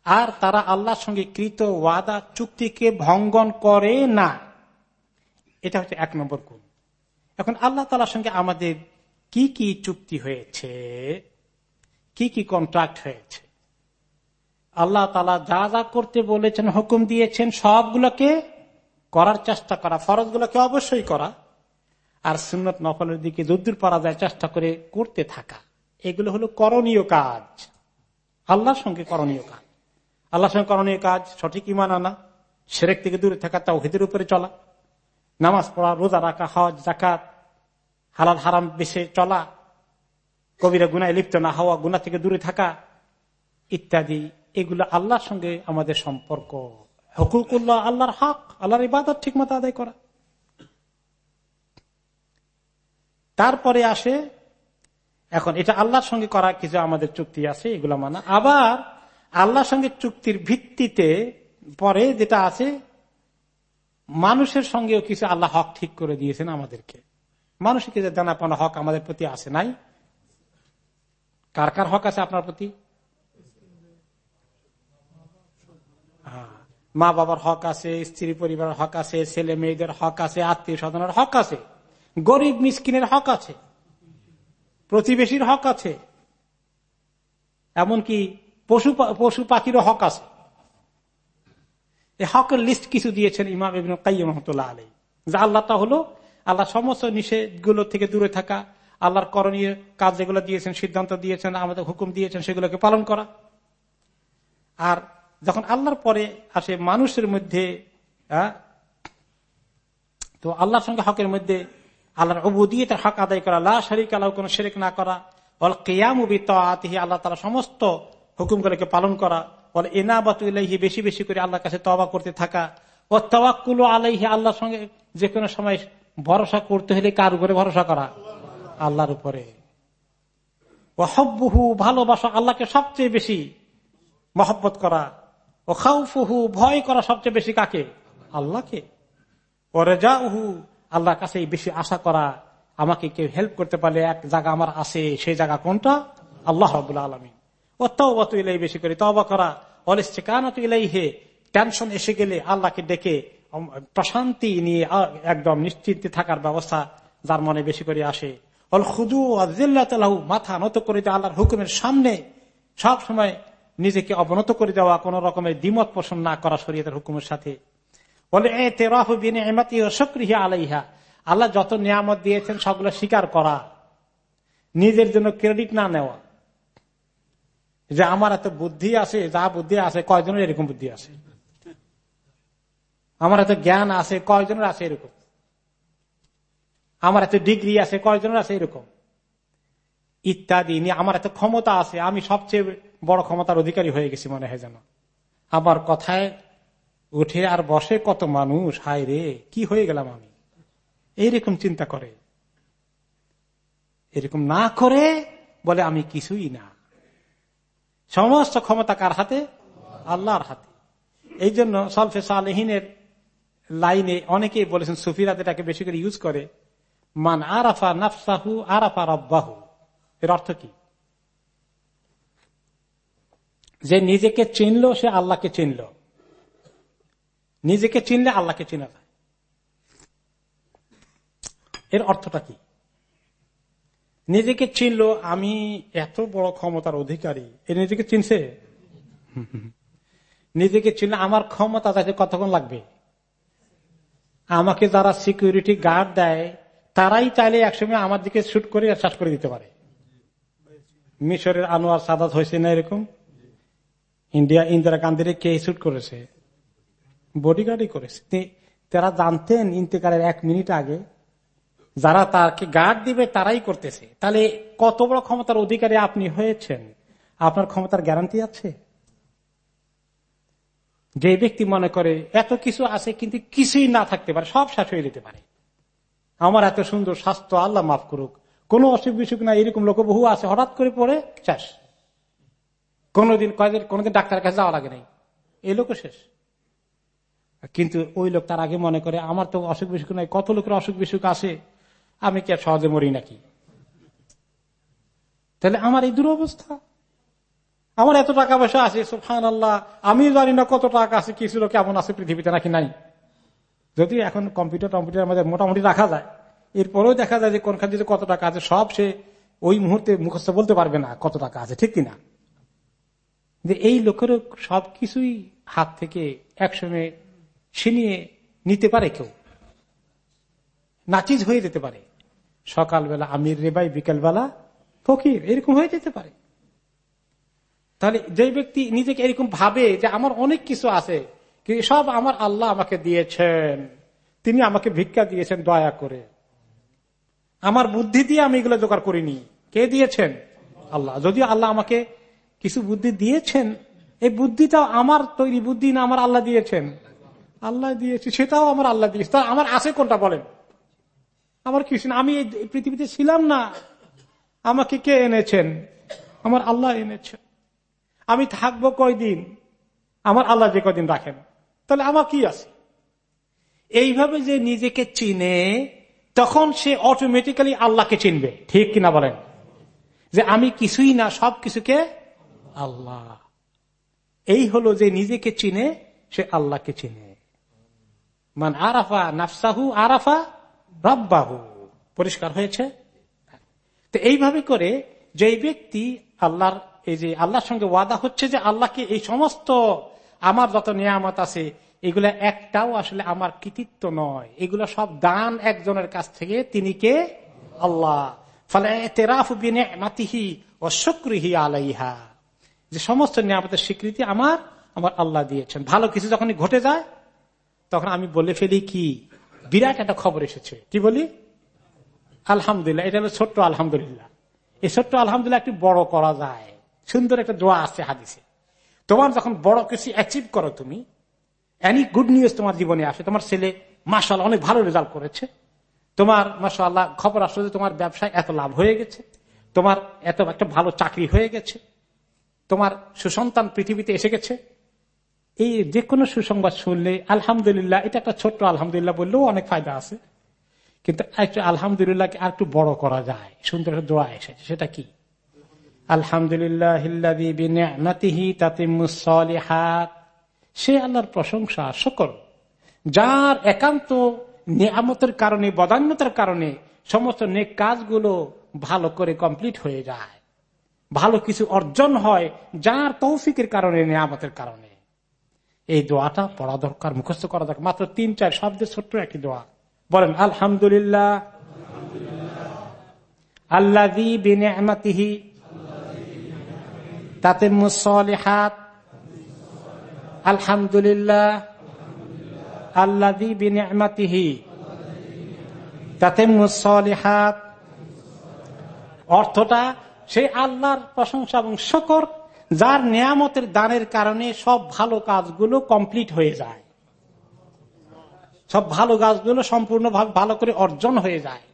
আর তারা আল্লাহর সঙ্গে কৃত ওয়াদা, চুক্তিকে ভঙ্গন করে না, এটা হচ্ছে এক নম্বর গুণ। এখন আল্লাহ তালার সঙ্গে আমাদের কি কি চুক্তি হয়েছে, কি কি কন্ট্রাক্ট হয়েছে আল্লাহ তালা যা যা করতে বলেছেন, হুকুম দিয়েছেন, সবগুলোকে করার চেষ্টা করা। ফরজ গুলোকে অবশ্যই করা। আর সুন্নত নকলের দিকে যদ্দূর পারা যায়, চেষ্টা করে করতে থাকা। এগুলো হলো করণীয় কাজ। আল্লাহর সঙ্গে করণীয় কাজ। আল্লাহর সঙ্গে করণীয় কাজ, সঠিক ইমান আনা, সেরেক থেকে দূরে থাকা তাও হিতের উপরে চলা, নামাজ পড়া, রোজা রাখা, হজ জাকাত হালাল হারাম বেশে চলা, কবিরা গুনায় লিপ্ত না হওয়া গুনা থেকে দূরে থাকা ইত্যাদি এগুলো আল্লাহর সঙ্গে আমাদের সম্পর্ক। হকুকুল্লাহ, আল্লাহর হক, আল্লাহর ইবাদত ঠিক মতো আদায় করা। তারপরে আসে, এখন এটা আল্লাহর সঙ্গে করা কিছু আমাদের চুক্তি আছে, এগুলো মানা। আবার আল্লাহর সঙ্গে চুক্তির ভিত্তিতে পরে যেটা আছে, মানুষের সঙ্গেও কিছু আল্লাহ হক ঠিক করে দিয়েছেন আমাদেরকে। মানুষকে যে জানা পানা হক আমাদের প্রতি আছে নাই, কার কার হক আছে আপনার প্রতি? মা বাবার হক আছে, স্ত্রী পরিবারের হক আছে, ছেলে মেয়েদের হক আছে, আত্মীয় স্বজনের হক আছে, গরিব মিসকিনের হক আছে, প্রতিবেশীর হক আছে, এমনকি পশু পশু পাখিরও হক আছে। এই হকের লিস্ট কিছু দিয়েছেন ইমাম ইবিন কাইম রহমতুল্লাহ আলী যা আল্লাহটা হলো, আল্লাহ সমস্ত নিষেধগুলো থেকে দূরে থাকা, আল্লাহর করণীয় কাজ যেগুলো দিয়েছেন, সিদ্ধান্ত দিয়েছেন, আমাদের হুকুম দিয়েছেন, সেগুলোকে পালন করা। আর যখন আল্লাহর পরে আসে মানুষের মধ্যে তো আল্লাহর সঙ্গে হকের মধ্যে আল্লাহর অবু দিয়ে তার হক আদায় করা আল্লাহ শরিক আল্লাহ কোন শেরেক না করা অল কেয়ামুবি তিহি আল্লাহ তারা সমস্ত হুকুমগুলোকে পালন করা বলে এনাবাত ইলাইহি, বেশি বেশি করে আল্লাহর কাছে তবা করতে থাকা ও তওয়াক্কুল আলাইহি, আল্লাহর সঙ্গে যে কোনো সময় ভরসা করতে হলে কার উপরে ভরসা করা? আল্লাহর উপরে। হব্বুহু, ভালোবাসা আল্লাহকে সবচেয়ে বেশি মহব্বত করা। ও খাউফুহু ভয় করা সবচেয়ে বেশি কাকে? আল্লাহকে। ও রেজাউহু আল্লাহর কাছে বেশি আশা করা, আমাকে কেউ হেল্প করতে পারলে এক জায়গা আমার আছে, সেই জায়গা কোনটা? আল্লাহ রবুল্লা আলমী ও তওবা তো ইলাই বেশি করে তবা করা অলিস্টে কানা তো ইলাই হে টেনশন এসে গেলে আল্লাহকে ডেকে প্রশান্তি নিয়ে একদম নিশ্চিন্তে থাকার ব্যবস্থা যার মনে বেশি করে আসে। অল খুদু আজিল্লাহু মাথা নত করে আল্লাহর হুকুমের সামনে সব সময় নিজেকে অবনত করে দেওয়া, কোন রকমের দ্বিমত পোষণ না করা শরীয়তের হুকুমের সাথে। বলে এ তেরাহিন এমাতি সক্রিয়া আলাইহা। আল্লাহ যত নিয়ামত দিয়েছেন, সবগুলো স্বীকার করা। নিজের জন্য ক্রেডিট না নেওয়া। যে আমার এত বুদ্ধি আছে, যা বুদ্ধি আছে, কয়জনের এরকম বুদ্ধি আছে? আমার এত জ্ঞান আছে, কয়জনের আছে এরকম? আমার এত ডিগ্রি আছে, কয়জনের আছে এরকম? ইত্যাদি নিয়ে আমার এত ক্ষমতা আছে, আমি সবচেয়ে বড় ক্ষমতার অধিকারী হয়ে গেছি মনে হয় যেন। আমার কথায় উঠে আর বসে কত মানুষ, হায় রে, কি হয়ে গেলাম আমি? এইরকম চিন্তা করে। এরকম না করে বলে আমি কিছুই না। সমস্ত ক্ষমতা কার হাতে? আল্লাহর হাতে। এই জন্য সলফে সালেহিনের লাইনে অনেকেই বলেছেন সুফিরাত এটাকে বেশি করে ইউজ করে, মান আরাফা নাফসাহু আরাফা রব্বাহু। এর অর্থ কি? যে নিজেকে চিনল, সে আল্লাহকে চিনল। নিজেকে চিনলে আল্লাহকে চিনা যায়। এর অর্থটা কি? নিজেকে চিনল, আমি এত বড় ক্ষমতার অধিকারী। এ নিজেকে চিনছে? নিজেকে চিনলে আমার ক্ষমতা তাকে কতক্ষণ লাগবে? আমাকে যারা সিকিউরিটি গার্ড দেয়, তারাই চাইলে একসঙ্গে আমার দিকে শুট করে শ্বাস করে দিতে পারে। মিশরের আনোয়ার সাদাত হয়েছে না এরকম? ইন্ডিয়া ইন্দিরা গান্ধীর কে শুট করেছে? বডিগার্ডই করেছে। তারা জানতেন ইন্তেকালের এক মিনিট আগে, যারা তাকে গার্ড দিবে, তারাই করতেছে। তাহলে কত বড় ক্ষমতার অধিকারী আপনি হয়েছেন? আপনার ক্ষমতার গ্যারান্টি আছে? যে ব্যক্তি মনে করে, এত কিছু আছে কিন্তু কিছুই না থাকতে পারে, সব শেষ হয়ে যেতে পারে। আমার এত সুন্দর স্বাস্থ্য, আল্লাহ মাফ করুক। কোন অসুখ বিসুখ না এরকম লোক বহু আছে, হঠাৎ করে পড়ে, শেষ। কোনদিন কয়েকদিন কোনদিন ডাক্তারের কাছে যাওয়া লাগে নাই। এই লোকও শেষ। কিন্তু ওই লোক তার আগে মনে করে, আমার তো অসুখ বিসুখ নাই, কত লোকের অসুখ বিসুখ আছে, আমি কি আর সহজে মরি নাকি? তাহলে আমার এই দুরবস্থা। আমার এত টাকা পয়সা আছে সুফান আল্লাহ আমি জানি না কত টাকা আছে, কিছু লোক কেমন আছে পৃথিবীতে নাকি নাই। যদি এখন কম্পিউটার টম্পিউটার মধ্যে মোটামুটি রাখা যায় এরপরেও দেখা যায় যে কোনখান থেকে কত টাকা আছে, সব সে ওই মুহূর্তে মুখস্থ বলতে পারবে না কত টাকা আছে, ঠিক কিনা? যে এই লোকের লোকেরও সবকিছুই হাত থেকে একসঙ্গে ছিনিয়ে নিতে পারে কেউ। নাচিজ হয়ে যেতে পারে। সকালবেলা আমির রেবাই, বিকেলবেলা ফকির, এরকম হয়ে যেতে পারে। তাহলে যে ব্যক্তি নিজেকে এরকম ভাবে যে আমার অনেক কিছু আছে সব আমার আল্লাহ আমাকে দিয়েছেন, তিনি আমাকে ভিক্ষা দিয়েছেন দয়া করে। আমার বুদ্ধি দিয়ে আমি এগুলো জোগাড় করিনি। কে দিয়েছেন? আল্লাহ। যদিও আল্লাহ আমাকে কিছু বুদ্ধি দিয়েছেন, এই বুদ্ধিটাও আমার তৈরি বুদ্ধি না আমার আল্লাহ দিয়েছেন। আল্লাহ দিয়েছে, সেটাও আমার আল্লাহ দিয়েছে। তা আমার আছে কোনটা বলেন? আমার কিছু আমি এই পৃথিবীতে ছিলাম না। আমাকে কে এনেছেন? আমার আল্লাহ এনেছেন। আমি থাকব কয়দিন? আমার আল্লাহ যে কদিন রাখেন? তাহলে আমার কি আছে? এইভাবে যে নিজেকে চিনে তখন সে অটোমেটিক্যালি আল্লাহকে চিনবে। ঠিক কিনা বলেন? যে আমি কিছুই না, সব কিছুকে আল্লাহ। এই হলো যে নিজেকে চিনে, সে আল্লাহকে চিনে। মান আরাফা নাফসাহু আরাফা রব্বাহু। পরিষ্কার হয়েছে? তো এইভাবে করে যে ব্যক্তি আল্লাহর, এই যে আল্লাহর সঙ্গে ওয়াদা হচ্ছে যে আল্লাহকে এই সমস্ত আমার যত নিয়ামত আছে এগুলা একটাও আসলে আমার কৃতিত্ব নয়। এগুলো সব দান একজনের কাছ থেকে, তিনি কে? আল্লাহ। ফলে মাতিহি ও শুক্রিহি আলাইহা। যে সমস্ত নিয়ামতের স্বীকৃতি আমার আমার আল্লাহ দিয়েছেন। ভালো কিছু যখন ঘটে যায়, তখন আমি বলে ফেলি কি? বিরাট একটা খবর এসেছে। কি বলি? আলহামদুলিল্লাহ, এটা হলো ছোট্ট আলহামদুলিল্লাহ। এই ছোট্ট আলহামদুলিল্লাহ একটু বড় করা যায়। সুন্দর একটা দোয়া আছে হাদিসে। তোমার যখন বড় কিছু অ্যাচিভ করো তুমি এনি গুড নিউজ তোমার জীবনে আসে? তোমার ছেলে মাসাল অনেক ভালো রেজাল্ট করেছে। তোমার মাসাল্লাহ খবর আসলে যে তোমার ব্যবসায় এত লাভ হয়ে গেছে। তোমার এত একটা ভালো চাকরি হয়ে গেছে। তোমার সুসন্তান পৃথিবীতে এসে গেছে। এই যে কোনো সুসংবাদ শুনলে, আলহামদুলিল্লাহ, এটা একটা ছোট্ট আলহামদুলিল্লাহ বললেও অনেক ফায়দা আছে। কিন্তু একটু আলহামদুলিল্লাহকে আর একটু বড় করা যায়, সুন্দর দোয়া এসেছে। সেটা কি? আলহামদুলিল্লাহ সে আল্লাহর প্রশংসা সকল যার একান্ত নিয়ামতের কারণে, বদান্যতার কারণে সমস্ত নেক কাজগুলো ভালো করে কমপ্লিট হয়ে যায়। ভালো কিছু অর্জন হয় যার তৌফিকের কারণে, নিয়ামতের কারণে। এই দোয়াটা পড়া দরকার, মুখস্থ করা দরকার। মাত্র তিন, চার শব্দের ছোট্ট একটি দোয়া। বলেন, আলহামদুলিল্লাহ। আল্লাহ তাতে মুসলিহাত আলহামদুলিল্লাহ। আল্লাদি বিনিয়ামাতিহি তাতে মুসলিহাত অর্থটা সেই আল্লাহর প্রশংসা এবং শকর, যার নিয়ামতের দানের কারণে সব ভালো কাজগুলো কমপ্লিট হয়ে যায়। সব ভালো কাজগুলো সম্পূর্ণ ভালো করে অর্জন হয়ে যায়।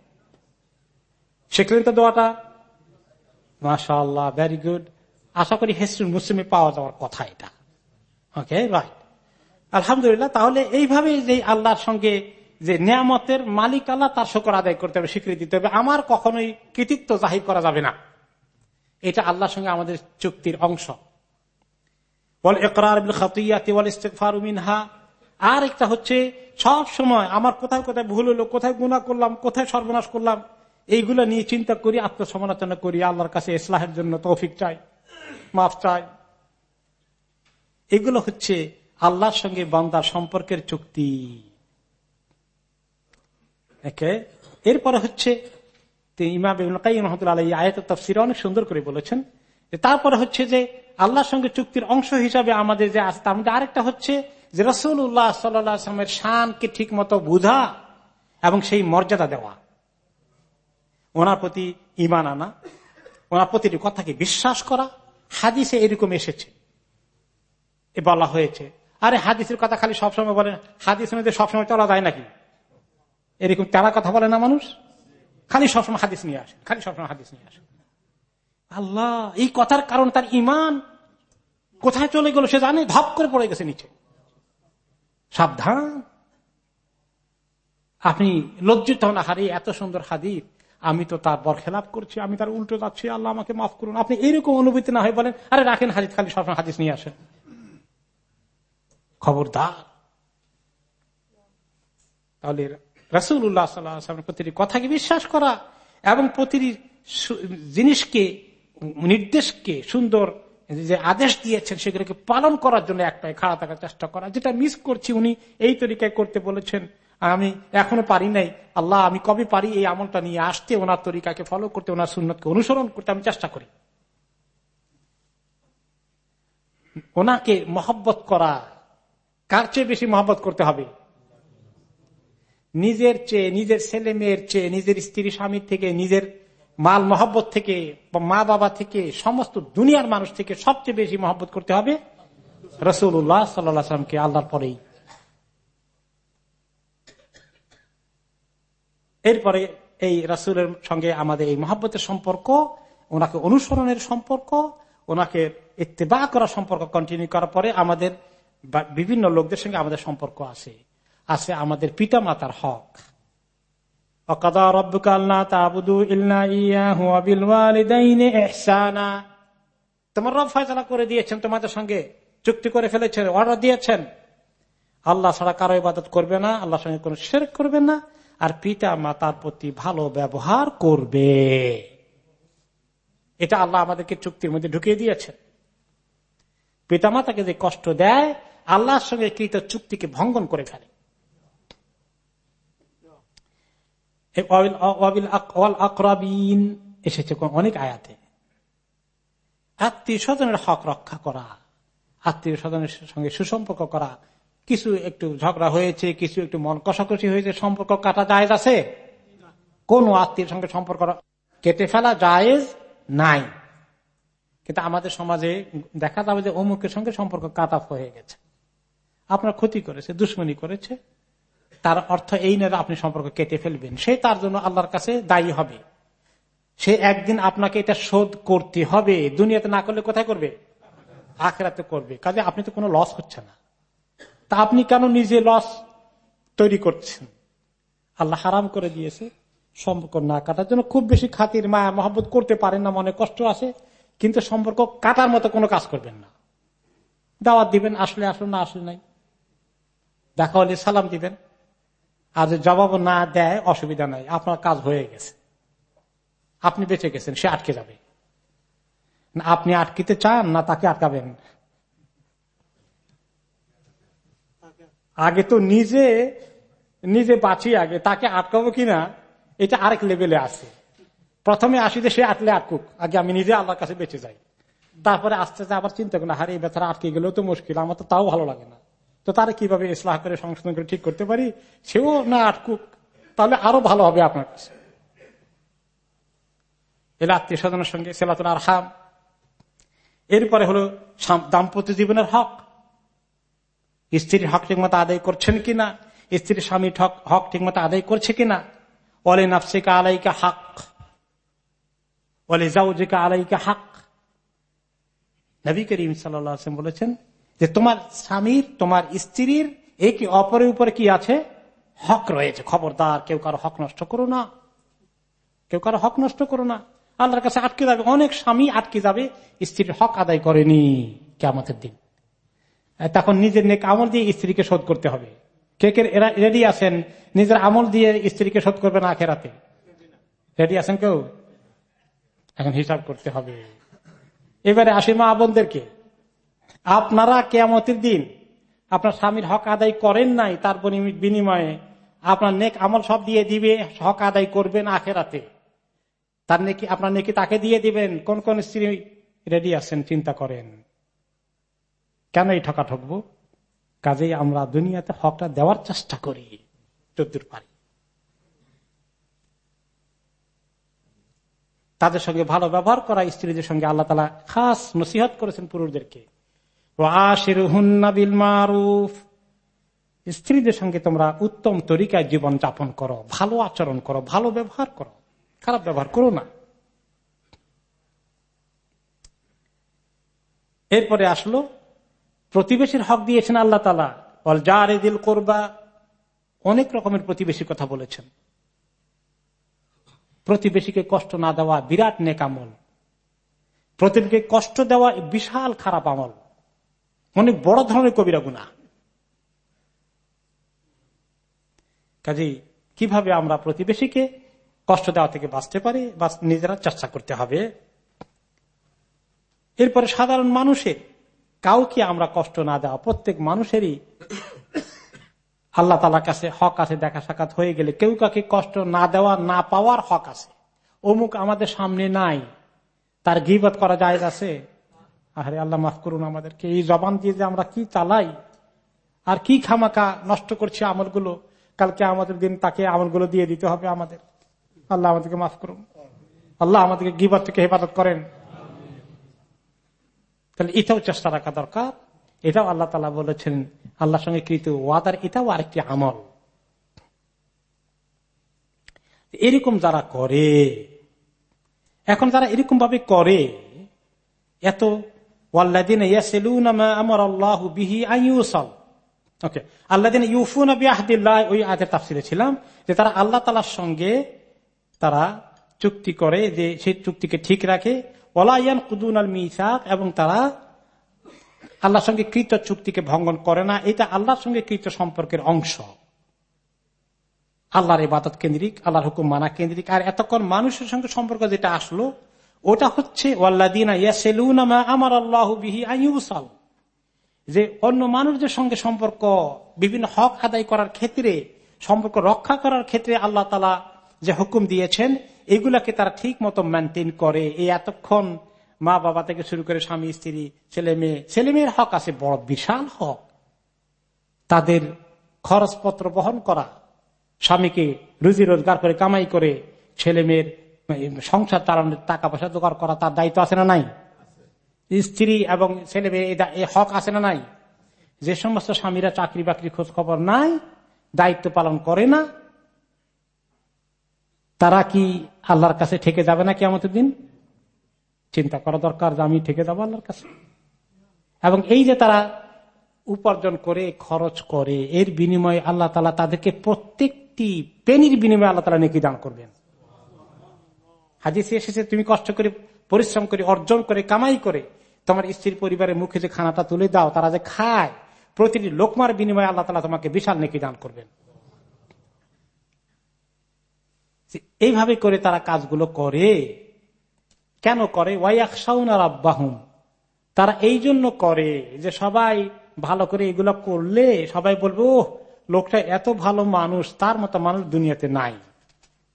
শিখলেন তো দোয়াটা? মাশাল্লাহ ভেরি গুড আশা করি হেসরুল মুসলিমে পাওয়া যাওয়ার কথা এটা। ওকে রাইট আলহামদুলিল্লাহ, তাহলে এইভাবে যে আল্লাহর সঙ্গে যে নিয়ামতের মালিক আল্লাহ, তার শকর আদায় করতে হবে, স্বীকৃতি দিতে হবে। আমার কখনোই কৃতিত্ব জাহির করা যাবে না। এটা আল্লাহর সঙ্গে আমাদের চুক্তির অংশ। আর একটা হচ্ছে, সব সময় আমার কোথায় কোথায় ভুল হলো, কোথায় গুণা করলাম, কোথায় সর্বনাশ করলাম, এইগুলো নিয়ে চিন্তা করি আত্মসমালোচনা করি, আল্লাহর কাছে ইসলাহের জন্য তৌফিক চাই, মাফ চাই। এগুলো হচ্ছে আল্লাহর সঙ্গে বান্দার সম্পর্কের চুক্তি। এরপরে হচ্ছে ইমাম অনেক সুন্দর করে বলেছেন তারপরে হচ্ছে যে আল্লাহর সঙ্গে চুক্তির অংশ হিসাবে আমাদের যে আছে, তার মধ্যে আরেকটা হচ্ছে যে রসুল্লাহ সাল্লামের শানকে ঠিক মতো বুঝা এবং সেই মর্যাদা দেওয়া। ওনার প্রতি ইমান আনা, ওনার প্রতিটি কথাকে বিশ্বাস করা, হাদিসে এরকম এসেছে। বলা হয়েছে। আরে হাদিসের কথা খালি সবসময় বলেন হাদিস মধ্যে সবসময় চলা যায় নাকি? এরকম তেরা কথা বলে না মানুষ? খালি সবসময় হাদিস নিয়ে আসে। খালি সবসময় হাদিস নিয়ে আসে। আল্লাহ, এই কথার কারণ তার ইমান কোথায় চলে গেল সে জানে? ধপ করে পড়ে গেছে নিচে। সাবধান। আপনি লজ্জিত হন হারি এত সুন্দর হাদিস। আমি তো তার বরখেলাপ করছি, আমি তার উল্টো যাচ্ছি। আল্লাহ আমাকে মাফ করুন। আপনি এরকম অনুভূতি না হয় বলেন, আরে রাখেন হাদিস, খালি সবসময় হাদিস নিয়ে আসেন। খবরদার। তাহলে রাসুল্লাহ সাল্লামের প্রতিটি কথাকে বিশ্বাস করা এবং প্রতিটি জিনিসকে, নির্দেশকে সুন্দর যে আদেশ দিয়েছেন সেগুলোকে পালন করার জন্য একটাই খাড়া থাকার চেষ্টা করা। যেটা মিস করছি উনি এই তরিকায় করতে বলেছেন। আমি এখনও পারি নাই। আল্লাহ, আমি কবে পারি এই আমলটা নিয়ে আসতে, ওনার তরিকাকে ফলো করতে, ওনার সুন্নতকে অনুসরণ করতে আমি চেষ্টা করি। ওনাকে মহব্বত করা কার চেয়ে বেশি মহব্বত করতে হবে? নিজের চেয়ে, নিজের ছেলে মেয়ের চেয়ে, নিজের স্ত্রী স্বামীর থেকে, নিজের মাল মহব্বত থেকে মা বাবা থেকে, সমস্ত দুনিয়ার মানুষ থেকে সবচেয়ে বেশি মহব্বত করতে হবে রসুল্লাহ সাল্লামকে আল্লাহর পরেই। এরপরে এই রাসুলের সঙ্গে আমাদের এই মহাব্বতের সম্পর্ক, ওনাকে অনুসরণের সম্পর্ক, ওনাকে ইত্তেবা করার সম্পর্ক কন্টিনিউ করার পরে আমাদের বিভিন্ন লোকদের সঙ্গে আমাদের সম্পর্ক আছে। আছে আমাদের পিতা মাতার হক তোমার রব করে দিয়েছেন তোমাদের সঙ্গে, চুক্তি করে ফেলেছেন, অর্ডার দিয়েছেন। আল্লাহ ছাড়া কারও ইবাদত করবে না, আল্লাহর সঙ্গে কোন শের করবে না, আর পিতা মাতার প্রতি ভালো ব্যবহার করবে। এটা আল্লাহ আমাদেরকে চুক্তির মধ্যে ঢুকিয়ে দিয়েছেন। পিতা মাতাকে যে কষ্ট দেয় আল্লাহর সঙ্গে কৃত চুক্তিকে ভঙ্গন করে ফেলে। এসেছে অনেক আয়াতে। আত্মীয় স্বজনের হক রক্ষা করা, আত্মীয় স্বজনের সঙ্গে সুসম্পর্ক করা, কিছু একটু ঝগড়া হয়েছে, কিছু একটু মন কষাকষি হয়েছে, সম্পর্ক কাটা জায়েজ আছে? কোন আত্মীয় সঙ্গে সম্পর্ক কেটে ফেলা জায়েজ নাই। কিন্তু আমাদের সমাজে দেখা যাবে যে অমুকের সঙ্গে সম্পর্ক কাটা হয়ে গেছে। আপনার ক্ষতি করেছে, দুশ্মনী করেছে, তার অর্থ এই নয় আপনি সম্পর্ক কেটে ফেলবেন। সে তার জন্য আল্লাহর কাছে দায়ী হবে। সে একদিন আপনাকে এটা শোধ করতে হবে। দুনিয়াতে না করলে কোথায় করবে? আখেরাতে করবে। কাজে আপনি তো কোনো লস হচ্ছে না। তা আপনি কেন নিজে লস তৈরি করছেন? আল্লাহ হারাম করে দিয়েছে সম্পর্ক না কাটার জন্য। খুব বেশি খাতির, মায়া, মহব্বত করতে পারেন না, মনে কষ্ট আছে, কিন্তু সম্পর্ক কাটার মতো কোনো কাজ করবেন না। দাওয়াত দিবেন, আসলে আসলে না আসলে নাই। দেখা হলে সালাম দিবেন। আর জবাব না দেয়, অসুবিধা নাই। আপনার কাজ হয়ে গেছে। আপনি বেঁচে গেছেন, সে আটকে যাবে। আপনি আটকিতে চান, না তাকে আটকাবেন। আগে তো নিজে নিজে বাঁচি আগে, তাকে আটকাবো কিনা, এটা আরেক লেভেলে আছে। প্রথমে আসি যে সে আটলে আটকুক, আগে আমি নিজে আল্লাহর কাছে বেঁচে যাই। তারপরে আস্তে আস্তে আবার চিন্তা করি হারে এই ব্যথাটা আটকে গেলেও তো মুশকিল, আমার তো তাও ভালো লাগে না। তো তারা কীভাবে ইসলাহ করে সংশোধন করে ঠিক করতে পারি? সেও না আটকুক, তাহলে আরও ভালো হবে আপনার কাছে। এলে আত্মীয় স্বজনের সঙ্গে সেলাতুল আর হাম এরপরে হলো দাম্পত্য জীবনের হক। স্ত্রীর হক ঠিকমতো আদায় করছেন কিনা? স্ত্রীর স্বামীর হক ঠিকমতো আদায় করছে কিনা? অলে নাফসিকা আলাইকা হাক। অলে জাউজিকা আলাইকা হাক। নবী করিম সাল্লাম বলেছেন যে তোমার স্বামীর তোমার স্ত্রীর এই কি অপরের উপরে কি আছে? হক রয়েছে। খবরদার, কেউ কারও হক নষ্ট করো না। কেউ কারও হক নষ্ট করো না। আল্লাহর কাছে আটকে যাবে। অনেক স্বামী আটকে যাবে। স্ত্রীর হক আদায় করেনি কেমতের দিন। তখন নিজের নেক আমল দিয়ে স্ত্রীকে শোধ করতে হবে। কে কে রেডি আছেন? নিজের আমল দিয়ে স্ত্রীকে শোধ করবে না আখেরাতে। রেডি আছেন কেউ? এখন হিসাব করতে হবে। এবারে আসি মা বোনদেরকে। আপনারা কেয়ামতের দিন আপনার স্বামীর হক আদায় করেন নাই, তার বিনিময়ে আপনার নেক আমল সব দিয়ে দিবে, হক আদায় করবেন আখেরাতে। তার নেকি আপনার নেকি তাকে দিয়ে দিবেন? কোন কোন স্ত্রী রেডি আছেন, চিন্তা করেন। কেন এই ঠকা ঠকবো? কাজেই আমরা দুনিয়াতে হকটা দেওয়ার চেষ্টা করি, যদ্দূর পারি। তাদের সঙ্গে ভালো ব্যবহার করা, স্ত্রীদের সঙ্গে আল্লাহ তালা খাস নসিহত করেছেন পুরুষদেরকে। মারুফ স্ত্রীদের সঙ্গে তোমরা উত্তম তরিকায় জীবন যাপন করো, ভালো আচরণ করো, ভালো ব্যবহার করো। খারাপ ব্যবহার করো না। এরপরে আসলো, প্রতিবেশীর হক দিয়েছেন আল্লাহ তালা অল জারে দিল করবা অনেক রকমের প্রতিবেশী কথা বলেছেন। প্রতিবেশীকে কষ্ট না দেওয়া বিরাট নেকামল প্রতিবেশীকে কষ্ট দেওয়া বিশাল খারাপ আমল। অনেক বড় ধরনের কবিরা গুণা কাজেই কীভাবে আমরা প্রতিবেশীকে কষ্ট দেওয়া থেকে বাঁচতে পারি, বা নিজেরা চেষ্টা করতে হবে। এরপরে সাধারণ মানুষের, কাউকে আমরা কষ্ট না দেওয়া, প্রত্যেক মানুষেরই আল্লাহ তালার কাছে হক আছে, দেখা সাক্ষাৎ হয়ে গেলে কেউ কাকে কষ্ট না দেওয়া, না পাওয়ার হক আছে। অমুক আমাদের সামনে নাই, তার গিবত করা যায় আছে? আরে আল্লাহ মাফ করুন আমাদেরকে। এই জবান দিয়ে যে আমরা কি চালাই, আর কি খামাকা নষ্ট করছি আমলগুলো কালকে আমাদের দিন তাকে আমলগুলো দিয়ে দিতে হবে আমাদের। আল্লাহ আমাদেরকে মাফ করুন। আল্লাহ আমাদেরকে গিবত থেকে হেফাজত করেন। তাহলে এটাও চেষ্টা রাখা দরকার। এটাও আল্লাহ তালা বলেছেন, আল্লাহর সঙ্গে কৃত ওয়াদার এটাও আরেকটি আমল। এরকম যারা করে, এখন যারা এরকম ভাবে করে, এত ছিলাম, যে তারা আল্লাহ তালার সঙ্গে তারা চুক্তি করে, যে সেই চুক্তিকে ঠিক রাখে। ওলাইয়ান কুদুন আল মিসাক এবং তারা আল্লাহর সঙ্গে কৃত চুক্তিকে ভঙ্গন করে না। এটা আল্লাহর সঙ্গে কৃত সম্পর্কের অংশ। আল্লাহর ইবাদত কেন্দ্রিক, আল্লাহর হুকুম মানা কেন্দ্রিক। আর এতক্ষণ মানুষের সঙ্গে সম্পর্ক যেটা আসলো ওটা হচ্ছে যে অন্য মানুষদের সঙ্গে সম্পর্ক, বিভিন্ন হক আদায় করার ক্ষেত্রে, সম্পর্ক রক্ষা করার ক্ষেত্রে আল্লাহ তালা যে হুকুম দিয়েছেন, এগুলাকে তারা ঠিক মতো মেনটেন করে। এই এতক্ষণ মা বাবা থেকে শুরু করে স্বামী, স্ত্রী, ছেলে মেয়ে, ছেলে মেয়ের হক আছে, বড় বিশাল হক। তাদের খরচপত্র বহন করা, স্বামীকে রুজি রোজগার করে, কামাই করে, ছেলে মেয়ের সংসার চালানোর টাকা পয়সা জোগাড় করা, তার দায়িত্ব আছে না নাই? স্ত্রী এবং ছেলে মেয়ে হক আছে না নাই? যে সমস্ত স্বামীরা চাকরি বাকরি খোঁজ খবর নাই, দায়িত্ব পালন করে না, তারা কি আল্লাহর কাছে ঠেকে যাবে না কি আমাদের দিন? চিন্তা করা দরকার যে আমি ঠেকে যাব আল্লাহর কাছে। এবং এই যে তারা উপার্জন করে, খরচ করে, এর বিনিময়ে আল্লাহ তালা তাদেরকে প্রত্যেকটি পেনির বিনিময়ে আল্লাহ তালা নেকি দান করবেন। হাজিসি এসেছে, তুমি কষ্ট করে, পরিশ্রম করে, অর্জন করে, কামাই করে, তোমার স্ত্রীর পরিবারের মুখে যে খানাটা তুলে দাও, তারা যে খায়, প্রতিটি লোকমার বিনিময়ে আল্লাহ তালা তোমাকে বিশাল নেকি দান করবেন। এইভাবে করে তারা কাজগুলো করে। কেন করে? আব্বাহুম তারা এই জন্য করে যে সবাই ভালো করে এগুলো করলে সবাই বলব লোকটা এত ভালো মানুষ, তার মতো মানুষ দুনিয়াতে নাই।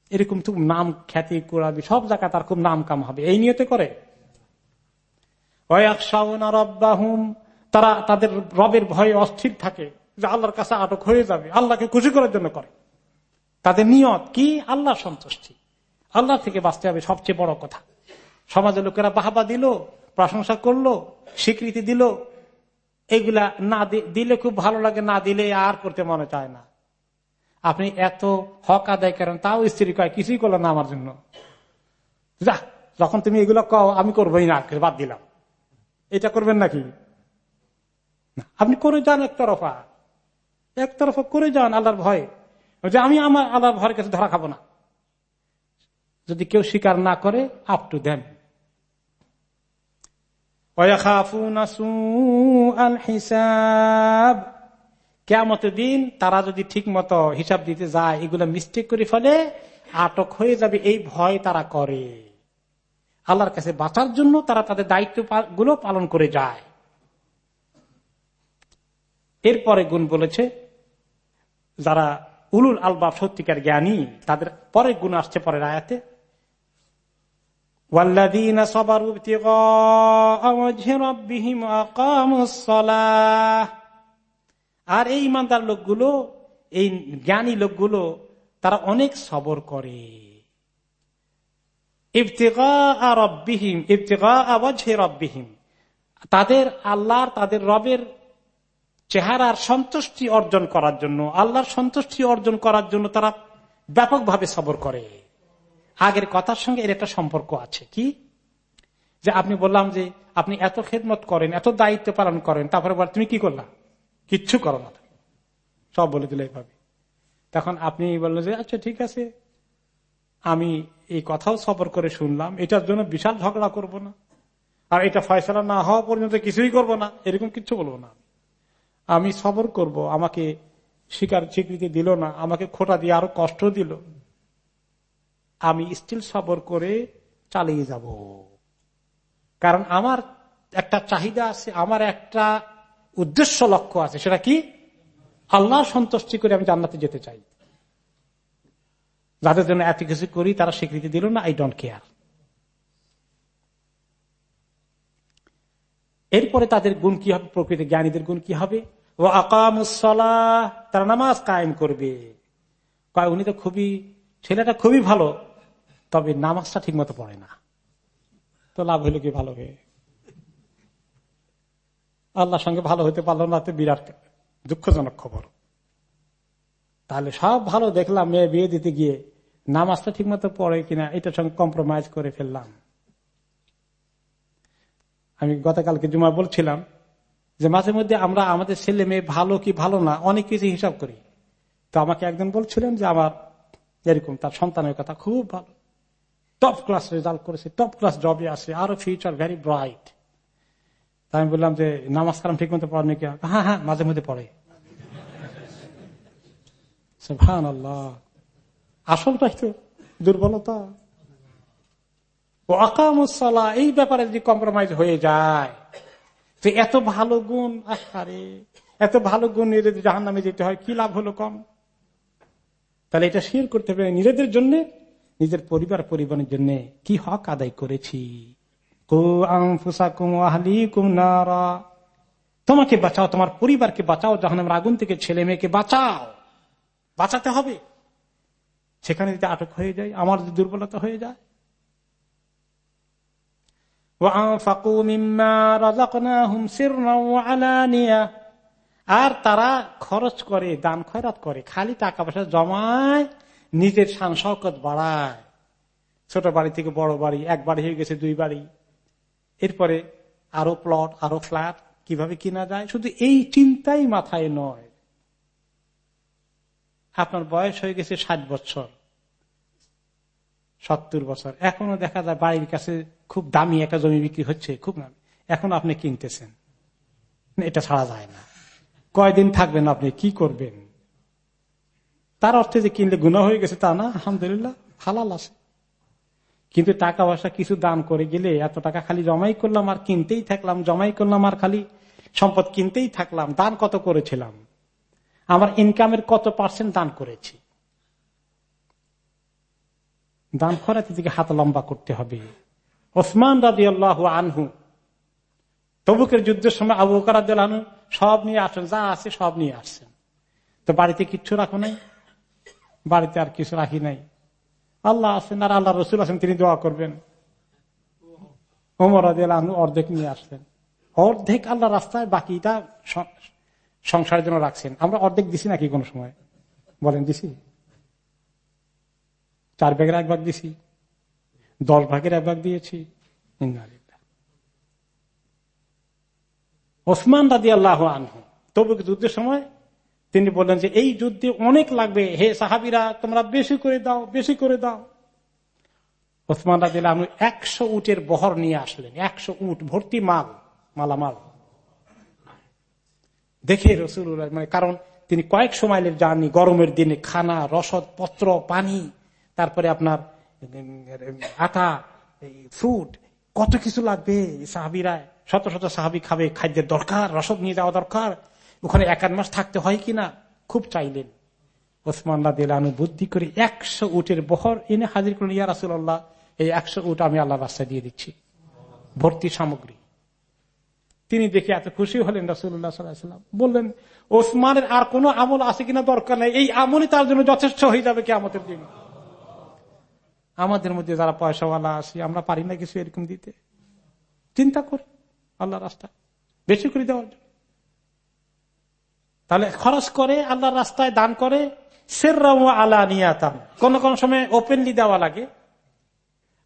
এরকম খুব নাম খ্যাতি কুড়াবি সব জায়গায় তার খুব নাম কাম হবে। এই নিয়তে করে। তারা তাদের রবের ভয়ে অস্থির থাকে যে আল্লাহর কাছে আটক হয়ে যাবে, আল্লাহকে খুশি করার জন্য করে। তাদের নিয়ত কি? আল্লাহ সন্তুষ্টি। আল্লাহ থেকে বাঁচতে হবে সবচেয়ে বড় কথা। সমাজের লোকেরা বাহাবা দিল, প্রশংসা করল, স্বীকৃতি দিল। এগুলা না দিলে খুব ভালো লাগে, না দিলে আর করতে মনে চায় না। আপনি এত হক আদায় করেন, তাও স্ত্রী কয়, কিছুই করল না আমার জন্য। যা, যখন তুমি এগুলো কও, আমি করবোই না, বাদ দিলাম। এটা করবেন নাকি? আপনি করে যান একতরফা। একতরফা করে যান, আল্লাহর ভয়। যে আমি আমার আল্লাহর ভয়ের কাছে ধরা খাব না। যদি কেউ স্বীকার না করে আপ টু দেন হিসাব। কেমতের দিন তারা যদি ঠিক মতো হিসাব দিতে যায়, এগুলো মিস্টেক করে ফেলে, আটক হয়ে যাবে, এই ভয় তারা করে। আল্লাহর কাছে বাঁচার জন্য তারা তাদের দায়িত্বগুলো পালন করে যায়। এরপরে গুণ বলেছে, যারা উলুল আলবাব সত্যিকার জ্ঞানী, তাদের পরে গুণ আসছে পরের আয়াতে। আর এই ইমানদার লোকগুলো, এই জ্ঞানী লোকগুলো, তারা অনেক সবর করে। তাদের আল্লাহর, তাদের রবের চেহারার সন্তুষ্টি অর্জন করার জন্য, আল্লাহর সন্তুষ্টি অর্জন করার জন্য তারা ব্যাপকভাবে সবর করে। আগের কথার সঙ্গে এর একটা সম্পর্ক আছে। কি? যে আপনি বললাম যে আপনি এত খেদমত করেন, এত দায়িত্ব পালন করেন, তারপরে তুমি কি করলা? কিচ্ছু করো না সব বলে দিলে এইভাবে তখন আপনি বললেন যে আচ্ছা ঠিক আছে। আমি এই কথাও সফর করে শুনলাম। এটার জন্য বিশাল ঝগড়া করব না। আর এটা ফয়সলা না হওয়া পর্যন্ত কিছুই করব না। এরকম কিছু বলব না আমি। সবর করব। আমাকে স্বীকার স্বীকৃতি দিল না। আমাকে খোটা দিয়ে আরও কষ্ট দিল। আমি স্টিল সবর করে চালিয়ে যাব। কারণ আমার একটা চাহিদা আছে। আমার একটা উদ্দেশ্য লক্ষ্য আছে। সেটা কি? আল্লাহ সন্তুষ্টি করে আমি জান্নাতে যেতে চাই। যাদের জন্য এত কিছু করি, তারা স্বীকৃতি দিল না আই ডোন্ট কেয়ার এরপরে তাদের গুণ কি হবে? প্রকৃতি জ্ঞানীদের গুণ কি হবে? ও আকামুসলাহ তারা নামাজ কায়েম করবে। কয়, উনি তো খুবই, ছেলেটা খুবই ভালো, তবে নামাজটা ঠিক মতো পড়ে না। তো লাভ হইল কি ভালো হয়ে? আল্লাহর সঙ্গে ভালো হইতে পারল না বিরাট দুঃখজনক খবর। তাহলে সব ভালো দেখলাম, মেয়ে বিয়ে দিতে গিয়ে নামাজটা ঠিক মতো পড়ে কিনা, এটার সঙ্গে কম্প্রোমাইজ করে ফেললাম। আমি গতকালকে জুমা বলছিলাম যে মাঝে মধ্যে আমরা আমাদের ছেলে মেয়ে ভালো কি ভালো না, অনেক কিছু হিসাব করি। তো আমাকে একজন বলছিলেন যে আমার এরকম তার সন্তানের কথা খুব ভালো। টপ ক্লাস রেজাল্ট করেছে টপ ক্লাস জবে আছে, আরও ফিউচার ভেরি ব্রাইট আমি বললাম যে, নামাজ কালাম ঠিক মতো পড়ে নাকি? হ্যাঁ হ্যাঁ মাঝে মধ্যে পড়ে। ভান আল্লাহ আসলটাই তো দুর্বলতা। ও আকামুসলা এই ব্যাপারে যদি কম্প্রোমাইজ হয়ে যায় তো এত ভালো গুণ আরে এত ভালো গুণ নিয়ে যদি জাহান নামে যেতে হয়, কি লাভ হলো কম? তাহলে এটা শেয়ার করতে হবে নিজেদের জন্য, নিজের পরিবার পরিবারের জন্য। কি হক আদায় করেছি? তোমাকে বাঁচাও, তোমার পরিবারকে বাঁচাও আমরা আগুন থেকে ছেলে মেয়েকে বাঁচাও। বাঁচাতে হবে। সেখানে যদি আটক হয়ে যায়, আমার যদি দুর্বলতা হয়ে যায়। আর তারা খরচ করে, দান খয়রাত করে, খালি টাকা পয়সা জমায়, নিজের সান শকত বাড়ায়। ছোট বাড়ি থেকে বড় বাড়ি, এক বাড়ি হয়ে গেছে, দুই বাড়ি। এরপরে আরও প্লট আরও ফ্ল্যাট কীভাবে কিনা যায়? শুধু এই চিন্তাই মাথায় নয়। আপনার বয়স হয়ে গেছে ষাট বছর, সত্তর বছর। এখনও দেখা যায় বাড়ির কাছে খুব দামি একটা জমি বিক্রি হচ্ছে, খুব দামি। এখন আপনি কিনতেছেন। এটা ছাড়া যায় না। কয়দিন থাকবেন আপনি? কি করবেন? তার অর্থে যে কিনলে গুণা হয়ে গেছে তা না, আলহামদুলিল্লাহ, হালাল আছে। কিন্তু টাকা পয়সা কিছু দান করে গেলে এত টাকা খালি জমাই করলাম আর কিনতেই থাকলাম, জমাই করলাম আর খালি সম্পদ কিনতেই থাকলাম, দান কত করেছিলাম? আমার ইনকামের কত পার্সেন্ট দান করেছি? দান করাতে থেকে হাত লম্বা করতে হবে। ওসমান রাজি আল্লাহ আনহু, তবুকের যুদ্ধের সময় আবু কারাদু সব নিয়ে আসেন, যা আছে সব নিয়ে আসছেন তো বাড়িতে কিচ্ছু রাখো নাই? বাড়িতে আর কিছু রাখি নাই? আল্লাহ আছেন আর আল্লাহ রসুল আছেন, তিনি দোয়া করবেন। ওমর অর্ধেক নিয়ে আসলেন। অর্ধেক আল্লাহ রাস্তায় বাকিটা সংসারের জন্য রাখছেন। আমরা অর্ধেক দিছি নাকি কোন সময়? বলেন, দিছি। চার ভাগের এক ভাগ দিছি। দশ ভাগের এক ভাগ দিয়েছি। ওসমান রাজি আল্লাহ আনহু তবু যুদ্ধের সময় তিনি বললেন যে, এই যুদ্ধে অনেক লাগবে। হে সাহাবিরা, তোমরা বেশি করে দাও, বেশি করে দাও। ওসমান রাজি আল্লাহ একশো উটের বহর নিয়ে আসলেন। একশো উট, ভর্তি মাল, মালামাল। দেখে রসুল মানে কারণ তিনি কয়েকশো মাইলের জার্নি, গরমের দিনে খানা, রসদ, পত্র, পানি, তারপরে আপনার, আটা ফ্রুট, কত কিছু লাগবে। সাহাবিরা, শত শত সাহাবি খাবে, খাদ্যের দরকার, রসদ নিয়ে যাওয়া দরকার। ওখানে এক মাস থাকতে হয় কিনা খুব চাইলেন। ওসমান দিলানু বুদ্ধি করে একশো উটের বহর এনে হাজির করলেন, ইয়া রাসুল্লাহ এই একশো উট আমি আল্লাহ রাস্তায় দিয়ে দিচ্ছি। ভর্তি সামগ্রী। তিনি দেখে এত খুশি হলেন রাসুল্লাহ সাল্লাম। বললেন, ওসমানের আর কোন আমল আছে কিনা দরকার নেই। এই আমলই তার জন্য যথেষ্ট হয়ে যাবে কে আমাদের দিন। আমাদের মধ্যে যারা পয়সাওয়ালা আসি আমরা পারি না কিছু এরকম দিতে। চিন্তা করি আল্লাহ রাস্তা বেশি করে দেওয়ার জন্য। তাহলে খরচ করে, আল্লাহ রাস্তায় দান করে আলা নিয়াতাম কোন কোন সময় ওপেনলি দেওয়া লাগে,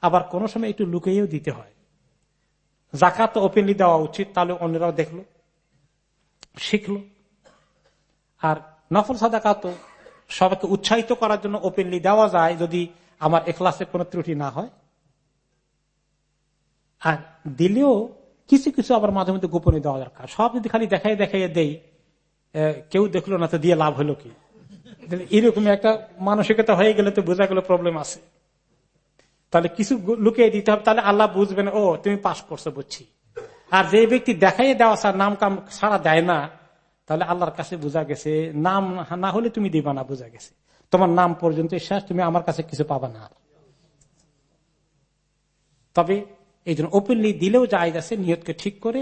আবার কোন সময় একটু লুকিয়েও দিতে হয়। জাকাত ওপেনলি দেওয়া উচিত, তাহলে অন্যরাও দেখল, শিখলো। আর নফল সাদাকা তো সবাইকে উৎসাহিত করার জন্য ওপেনলি দেওয়া যায়, যদি আমার এখলাসের কোন ত্রুটি না হয়। আর দিলেও কিছু কিছু আবার মাঝে মধ্যে গোপনে দেওয়া দরকার। সব যদি খালি দেখাই দেখাই দেই কেউ দেখল না, তো দিয়ে লাভ হলো কি? এরকম একটা মানসিকতা হয়ে গেলে তো বোঝা গেল প্রবলেম আছে। তাহলে কিছু লুকিয়ে দিতে হবে, তাহলে আল্লাহ বুঝবেন ও, তুমি পাশ করছ বুঝছি। আর যে ব্যক্তি দেখাই দেওয়া সার নাম কাম সারা দেয় না, তাহলে আল্লাহর কাছে বোঝা গেছে, নাম না হলে তুমি দিবা না, বোঝা গেছে। তোমার নাম পর্যন্ত শেষ, তুমি আমার কাছে কিছু পাবা না তবে এই জন্য ওপেনলি দিলেও যায় আছে নিয়তকে ঠিক করে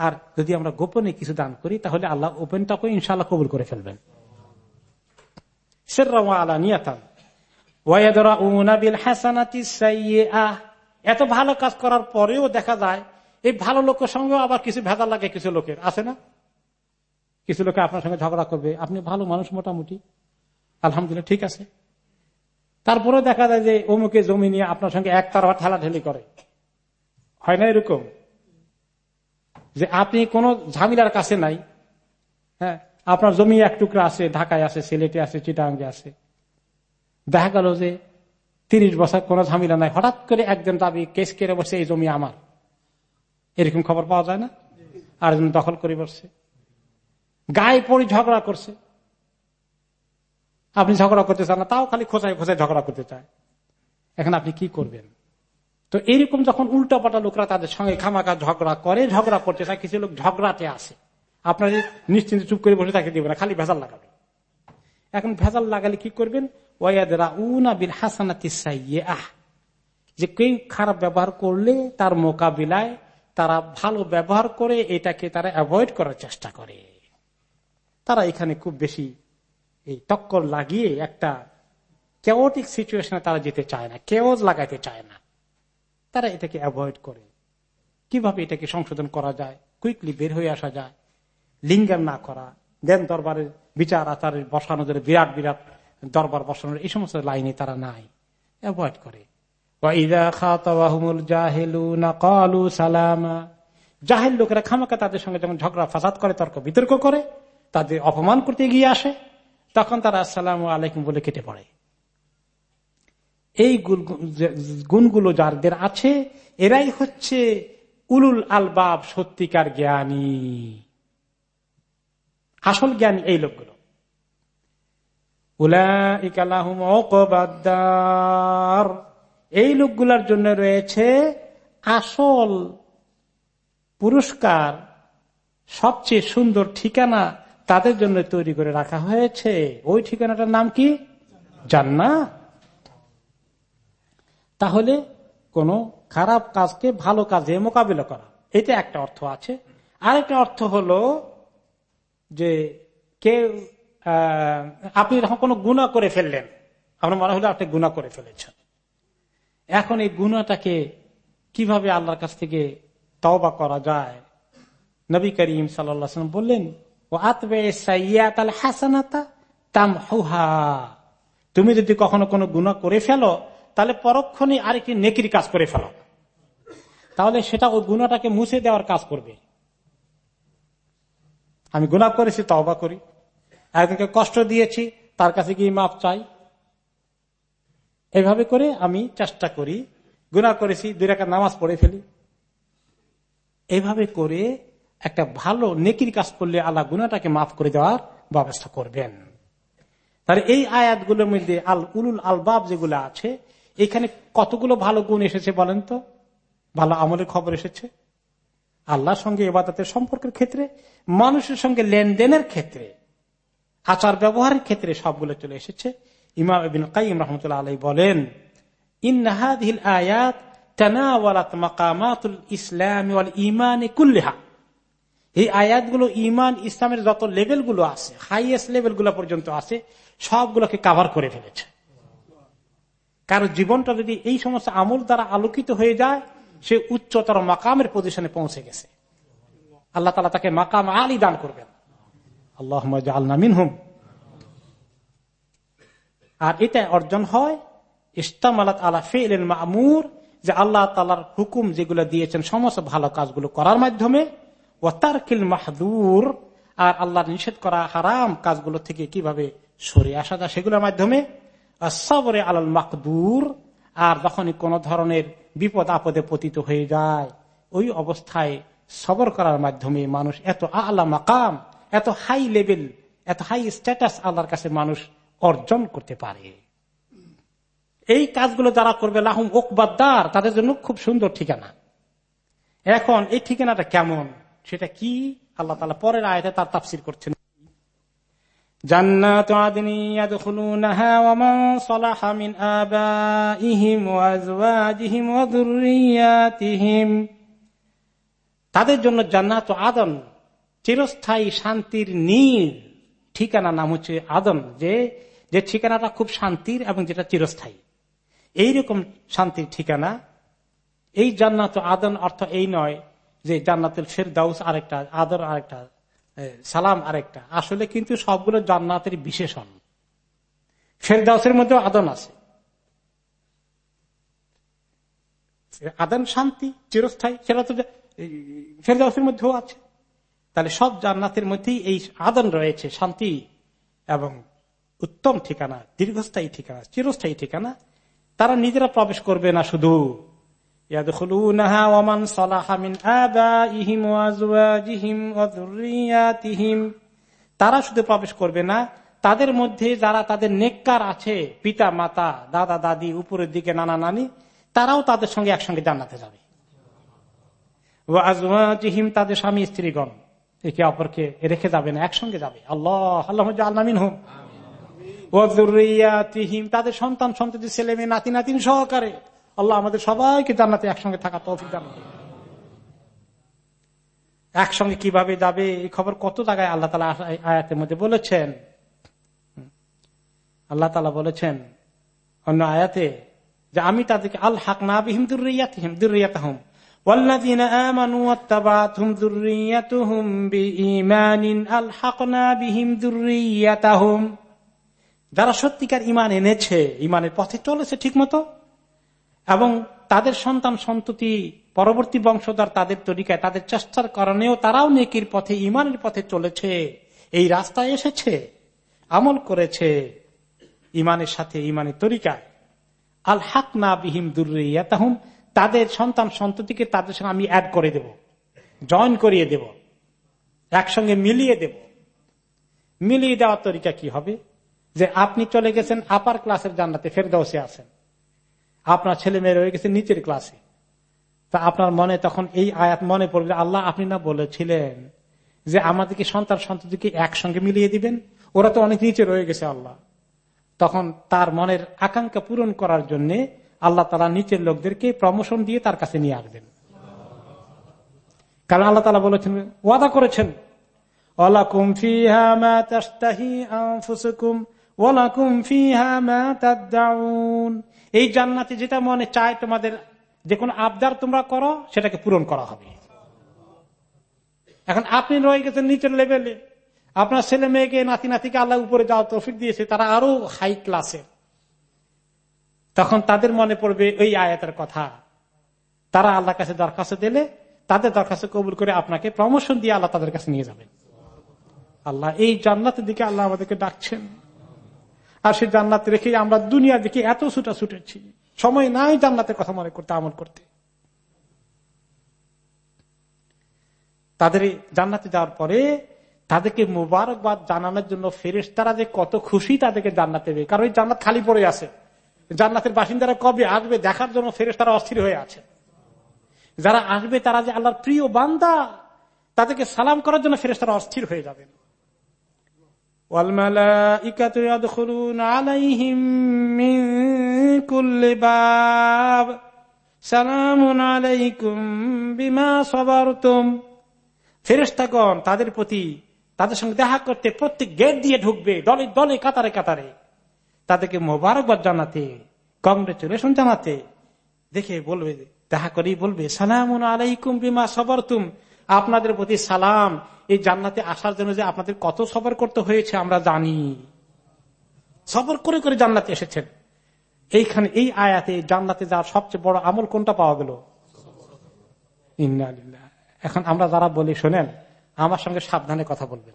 আর যদি আমরা গোপনে কিছু দান করি, তাহলে আল্লাহ ওপেনটাকে ইনশাল্লাহ কবুল করে ফেলবেন। এত ভালো কাজ করার পরেও দেখা যায়, এই ভালো লোকের সঙ্গে আবার কিছু ভেজা লাগে কিছু লোকের। আছে না? কিছু লোকে আপনার সঙ্গে ঝগড়া করবে। আপনি ভালো মানুষ মোটামুটি। আলহামদুলিল্লাহ, ঠিক আছে। তারপরে দেখা যায় যে অমুকে জমি নিয়ে আপনার সঙ্গে এক তার ঠেলাঠেলি করে। হয় না এরকম? যে আপনি কোন ঝামিলার কাছে নাই। হ্যাঁ আপনার জমি এক টুকরা আছে, ঢাকায় আছে, সিলেটে আছে চিটাঙ্গে আছে। দেখা গেল যে তিরিশ বছর কোন ঝামেলা নাই। হঠাৎ করে একজন দাবি, কেস কেড়ে বসে, এই জমি আমার। এরকম খবর পাওয়া যায় না? আর একজন দখল করে বসছে। গায়ে পড়ি ঝগড়া করছে। আপনি ঝগড়া করতে চান না, তাও খালি খোঁচায় খোঁচায় ঝগড়া করতে চায়। এখন আপনি কি করবেন? তো এরকম যখন উল্টা পাল্টা লোকরা তাদের সঙ্গে খামাকা ঝগড়া করে, ঝগড়া করতে চায়, কিছু লোক ঝগড়াতে আসে। আপনার নিশ্চিন্তে চুপ করে বসে তাকে দিবে না, খালি ভেজাল লাগাবে এখন ভেজাল লাগালে কি করবেন? যে কেউ খারাপ ব্যবহার করলে তার মোকাবিলায় তারা ভালো ব্যবহার করে, এটাকে তারা অ্যাভয়েড করার চেষ্টা করে। তারা এখানে খুব বেশি এই টক্কর লাগিয়ে একটা কেওটিক সিচুয়েশনে তারা যেতে চায় না কেওজ লাগাইতে চায় না। তারা এটাকে অ্যাভয়েড করে। কীভাবে এটাকে সংশোধন করা যায়? কুইকলি বের হয়ে আসা যায়। লিঙ্গার না করা। দেন দরবারের বিচার আচারের বসানো বিরাট বিরাট দরবার বসানোর, এই সমস্ত লাইনে তারা নাই। অ্যাভয়েড করে। জাহেল লোকেরা খামাকা তাদের সঙ্গে যখন ঝগড়া, ফাসাদ করে, তর্ক, বিতর্ক করে, তাদের অপমান করতে গিয়ে আসে, তখন তারা আসসালাম আলাইকুম বলে কেটে পড়ে। এই গুণগুলো যাদের আছে, এরাই হচ্ছে উলুল আলবাব সত্যিকার জ্ঞানী। আসল জ্ঞানী এই লোকগুলো। এই লোকগুলার জন্য রয়েছে আসল পুরস্কার, সবচেয়ে সুন্দর ঠিকানা তাদের জন্য তৈরি করে রাখা হয়েছে। ওই ঠিকানাটার নাম কি? জান্না তাহলে কোন খারাপ কাজকে ভালো কাজে মোকাবিলা করা। এটা একটা অর্থ আছে। আরেকটা অর্থ হলো যে কেউ আপনি যখন কোনো গুণা করে ফেললেন আপনার মনে হলো আপনি গুণা করে ফেলেছেন। এখন এই গুণাটাকে কীভাবে আল্লাহর কাছ থেকে তওবা করা যায়? নবী করিম সাল্লাম বললেন ও আতবে হাসানাতা তাম তুমি যদি কখনো কোনো গুণা করে ফেলো তাহলে পরক্ষণে আরেকটি নেকির কাজ করে ফেলো। তাহলে সেটা ওই গুণাটাকে মুছে দেওয়ার কাজ করবে। আমি গুণা করেছি, তওবা করি। একজনকে কষ্ট দিয়েছি, তার কাছে গিয়ে মাপ চাই। এভাবে করে আমি চেষ্টা করি, গুণা করেছি, দুই রাখা নামাজ পড়ে ফেলি। এভাবে করে একটা ভালো নেকির কাজ করলে আল্লাহ গুণাটাকে মাফ করে দেওয়ার ব্যবস্থা করবেন। তাহলে এই আয়াতগুলোর মধ্যে আল উলুল আলবাব যেগুলো আছে এখানে কতগুলো ভালো গুণ এসেছে বলেন তো? ভালো আমলের খবর এসেছে। আল্লাহর সঙ্গে এবাদতের সম্পর্কের ক্ষেত্রে, মানুষের সঙ্গে লেনদেনের ক্ষেত্রে, আচার ব্যবহারের ক্ষেত্রে সবগুলো চলে এসেছে। ইমাম ইবিন কাইম রহমতুল্লাহ আলাই বলেন ইন্নাহাদিল আয়াত এই আয়াতগুলো ইমান ইসলামের যত লেভেলগুলো আছে হাইয়েস্ট লেভেলগুলো পর্যন্ত আছে, সবগুলোকে কাভার করে ফেলেছে। কারও জীবনটা যদি এই সমস্ত আমল দ্বারা আলোকিত হয়ে যায়, সে উচ্চতর মাকামের পজিশনে পৌঁছে গেছে। আল্লাহ তালা তাকে মাকাম আলী দান করবেন। আল্লাহ আল্লাহ মিনহুম। আর এটা অর্জন হয়, ইস্তামালাত আলা ফেল মামুর, যে আল্লাহ তালার হুকুম যেগুলো দিয়েছেন, সমস্ত ভালো কাজগুলো করার মাধ্যমে ও তারকিল মাহদুর, আর আল্লাহ নিষেধ করা হারাম কাজগুলো থেকে কীভাবে সরে আসা যায় সেগুলোর মাধ্যমে সবরে আলাল মাকদুর, আর যখনই কোন ধরনের বিপদ, আপদে পতিত হয়ে যায়, ওই অবস্থায় সবর করার মাধ্যমে মানুষ এত আলা মাকাম, এত হাই লেভেল, এত হাই স্ট্যাটাস আল্লাহর কাছে মানুষ অর্জন করতে পারে। এই কাজগুলো যারা করবে, লাহুম ওকবাদ্দার, তাদের জন্য খুব সুন্দর ঠিকানা। এখন এই ঠিকানাটা কেমন, সেটা কি? আল্লাহ তালা পরের আয়তে তার তাফসির করছেন। তাদের জন্য জান্নাত আদন চিরস্থায়ী শান্তির নীর ঠিকানা নাম হচ্ছে আদন, যে যে ঠিকানাটা খুব শান্তির এবং যেটা চিরস্থায়ী। এইরকম শান্তির ঠিকানা। এই জান্নাত আদন অর্থ এই নয় যে জান্নাতুল ফেরদাউস আরেকটা, আদর আরেকটা সালাম আরেকটা। আসলে কিন্তু সবগুলো জান্নাতের বিশেষণ। ফেরদাউসের মধ্যে আদন আছে। আদন শান্তি, চিরস্থায়ী, সেটা তো ফেরদাউসের মধ্যেও আছে। তাহলে সব জান্নাতের মধ্যেই এই আদন রয়েছে, শান্তি এবং উত্তম ঠিকানা, দীর্ঘস্থায়ী ঠিকানা, চিরস্থায়ী ঠিকানা। তারা নিজেরা প্রবেশ করবে না শুধু। তারা শুধু প্রবেশ করবে না তাদের মধ্যে যারা তাদের নেককার আছে পিতা মাতা দাদা দাদি উপরের দিকে নানা নানি তারাও তাদের সঙ্গে একসঙ্গে জান্নাতে যাবে। জিহিম তাদের স্বামী স্ত্রীগণ একে অপরকে রেখে যাবে না একসঙ্গে যাবে। আল্লাহ আল্লাহ আল্লামিন হোম ওয়াজুরিয়াতিহিম তাদের সন্তান সন্ততি ছেলে মেয়ে নাতি নাতিন সহকারে। আল্লাহ আমাদের সবাইকে জান্নাতে একসঙ্গে থাকা তৌফিক দান একসঙ্গে কিভাবে যাবে এই খবর কত জায়গায় আল্লাহ তালা আয়াতের মধ্যে বলেছেন আল্লাহ তালা বলেছেন অন্য আয়াতে যে আমি তাদেরকে আল হাক না বিহিম দুর্রিয়াতিহিম দুর্রিয়াতাহম والذين آمنوا واتبعتهم ذريتهم بإيمان ألحقنا بهم ذريتهم যারা সত্যিকার ইমান এনেছে ইমানের পথে চলেছে ঠিক মতো এবং তাদের সন্তান সন্ততি পরবর্তী বংশধর তাদের তরিকায়, তাদের চেষ্টার কারণেও তারাও নেকির পথে, ইমানের পথে চলেছে। এই রাস্তায় এসেছে, আমল করেছে ইমানের সাথে, ইমানের তরিকায়। আল হাক না বিহিম দুর্রিয়া তাদের সন্তান সন্ততিকে তাদের সঙ্গে আমি অ্যাড করে দেব জয়েন করিয়ে দেব, একসঙ্গে মিলিয়ে দেব। মিলিয়ে দেওয়ার তরিকা কি হবে? যে আপনি চলে গেছেন আপার ক্লাসের জান্নাতে ফেরদৌসে আছেন। আপনার ছেলে মেয়ে রয়ে গেছে নিচের ক্লাসে তা আপনার মনে তখন এই আয়াত মনে পড়বে আল্লাহ আপনি না বলেছিলেন যে আমাদেরকে সন্তান সন্ততিকে একসঙ্গে মিলিয়ে দিবেন? ওরা তো অনেক নিচে রয়ে গেছে আল্লাহ। তখন তার মনের আকাঙ্ক্ষা পূরণ করার জন্য আল্লাহ তালা নিচের লোকদেরকে প্রমোশন দিয়ে তার কাছে নিয়ে আসবেন। কারণ আল্লাহ তালা বলেছেন, ওয়াদা করেছেন এই জান্নাতে যেটা মনে চায় তোমাদের, যে কোনো আবদার তোমরা করো, সেটাকে পূরণ করা হবে। এখন আপনি রয়ে গেছেন নিচের লেভেলে আপনার ছেলে মেয়েকে, নাতি নাতিকে আল্লাহ উপরে যাওয়া তৌফিক দিয়েছে, তারা আরও হাই ক্লাসের তখন তাদের মনে পড়বে ওই আয়াতের কথা। তারা আল্লাহ কাছে দরখাস্ত দিলে, তাদের দরখাস্ত কবুল করে আপনাকে প্রমোশন দিয়ে আল্লাহ তাদের কাছে নিয়ে যাবেন। আল্লাহ এই জান্নাতের দিকে আল্লাহ আমাদেরকে ডাকছেন। আর সেই জান্নাত রেখে আমরা দুনিয়ার দিকে এত ছুটা ছুটেছি। সময় নাই জান্নাতের কথা মনে করতে, আমল করতে। তাদের জান্নাতে যাওয়ার পরে তাদেরকে মুবারকবাদ জানানোর জন্য ফেরেস তারা যে কত খুশি তাদেরকে জান্নাত দেবে। কারণ ওই জান্নাত খালি পড়ে আছে। জান্নাতের বাসিন্দারা কবে আসবে দেখার জন্য ফেরেস তারা অস্থির হয়ে আছে। যারা আসবে তারা যে আল্লাহর প্রিয় বান্দা, তাদেরকে সালাম করার জন্য ফেরেস তারা অস্থির হয়ে যাবেন। والملائكة يدخلون عليهم من كل باب سلام عليكم بما صبرتم ফেরেস্তাগণ তাদের প্রতি তাদের সঙ্গে দেখা করতে প্রত্যেক গেট দিয়ে ঢুকবে দলে দলে কাতারে কাতারে তাদেরকে মোবারকবাদ জানাতে কংগ্রেচুলেশন জানাতে দেখে বলবে দেখা করেই বলবে সালাম আলাইকুম বিমা সবরতুম আপনাদের প্রতি সালাম এই জান্নাতে আসার জন্য যে আপনাদের কত সবর করতে হয়েছে আমরা জানি। সবর করে করে জান্নাতে এসেছেন। এইখানে, এই আয়াতে জান্নাতে যাওয়ার সবচেয়ে বড় আমল কোনটা পাওয়া গেল? এখন আমরা যারা বলি, শোনেন, আমার সঙ্গে সাবধানে কথা বলবেন।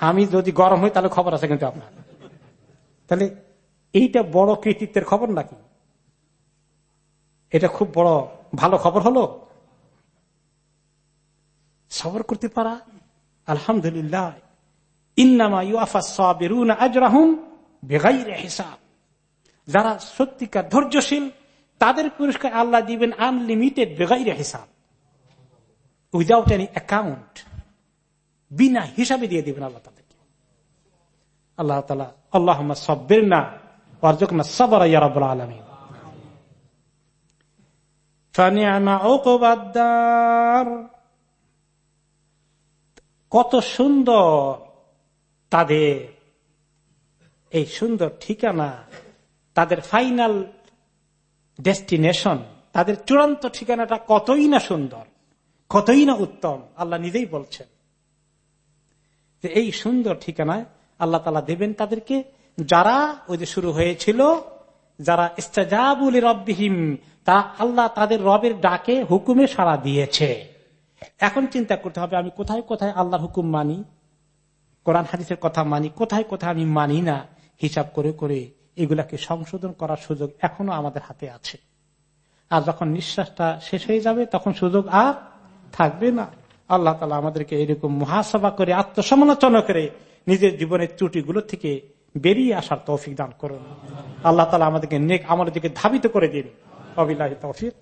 আমি যদি গরম হই, তাহলে খবর আছে কিন্তু আপনার। তাহলে এইটা বড় কৃতিত্বের খবর নাকি? এটা খুব বড় ভালো খবর হলো? সবর করতে পারা? আলহামদুলিল্লাহ। ইন্নামা ইউআফা সাবিরুন আজরাহুম বেগাইরে হিসাব। যারা সত্যিকার ধৈর্যশীল, তাদের পুরস্কার আল্লাহ দিবেন আনলিমিটেড বেগাইরে হিসাব। উইদাউট এনি অ্যাকাউন্ট বিনা হিসাবে দিয়ে দিবেন আল্লাহ তাদেরকে। আল্লাহ তালা আল্লাহ সব্বের না অর্জক না সবর ইয়ারবুল আলমী কত সুন্দর তাদের এই সুন্দর ঠিকানা, তাদের ফাইনাল ডেস্টিনেশন তাদের চূড়ান্ত ঠিকানাটা কতই না সুন্দর, কতই না উত্তম, আল্লাহ নিজেই বলছেন। যে এই সুন্দর ঠিকানায় আল্লাহ তালা দেবেন তাদেরকে, যারা ওই যে শুরু হয়েছিল, যারা ইস্তাজাবুল রব্বিহিম, তা আল্লাহ তাদের রবের ডাকে হুকুমে সাড়া দিয়েছে। এখন চিন্তা করতে হবে, আমি কোথায় কোথায় আল্লাহর হুকুম মানি? কোরআন হাদিসের কথা মানি, কোথায় কোথায় আমি মানি না? হিসাব করে করে এগুলাকে সংশোধন করার সুযোগ এখনও আমাদের হাতে আছে। আর যখন নিঃশ্বাসটা শেষ হয়ে যাবে, তখন সুযোগ আর থাকবে না। আল্লাহ তালা আমাদেরকে এরকম মহাসভা করে, আত্মসমালোচনা করে নিজের জীবনের ত্রুটিগুলো থেকে বেরিয়ে আসার তৌফিক দান করুন। আল্লাহ তালা আমাদেরকে নেক আমাদের দিকে ধাবিত করে দিন। অবিলাহি তৌফিক।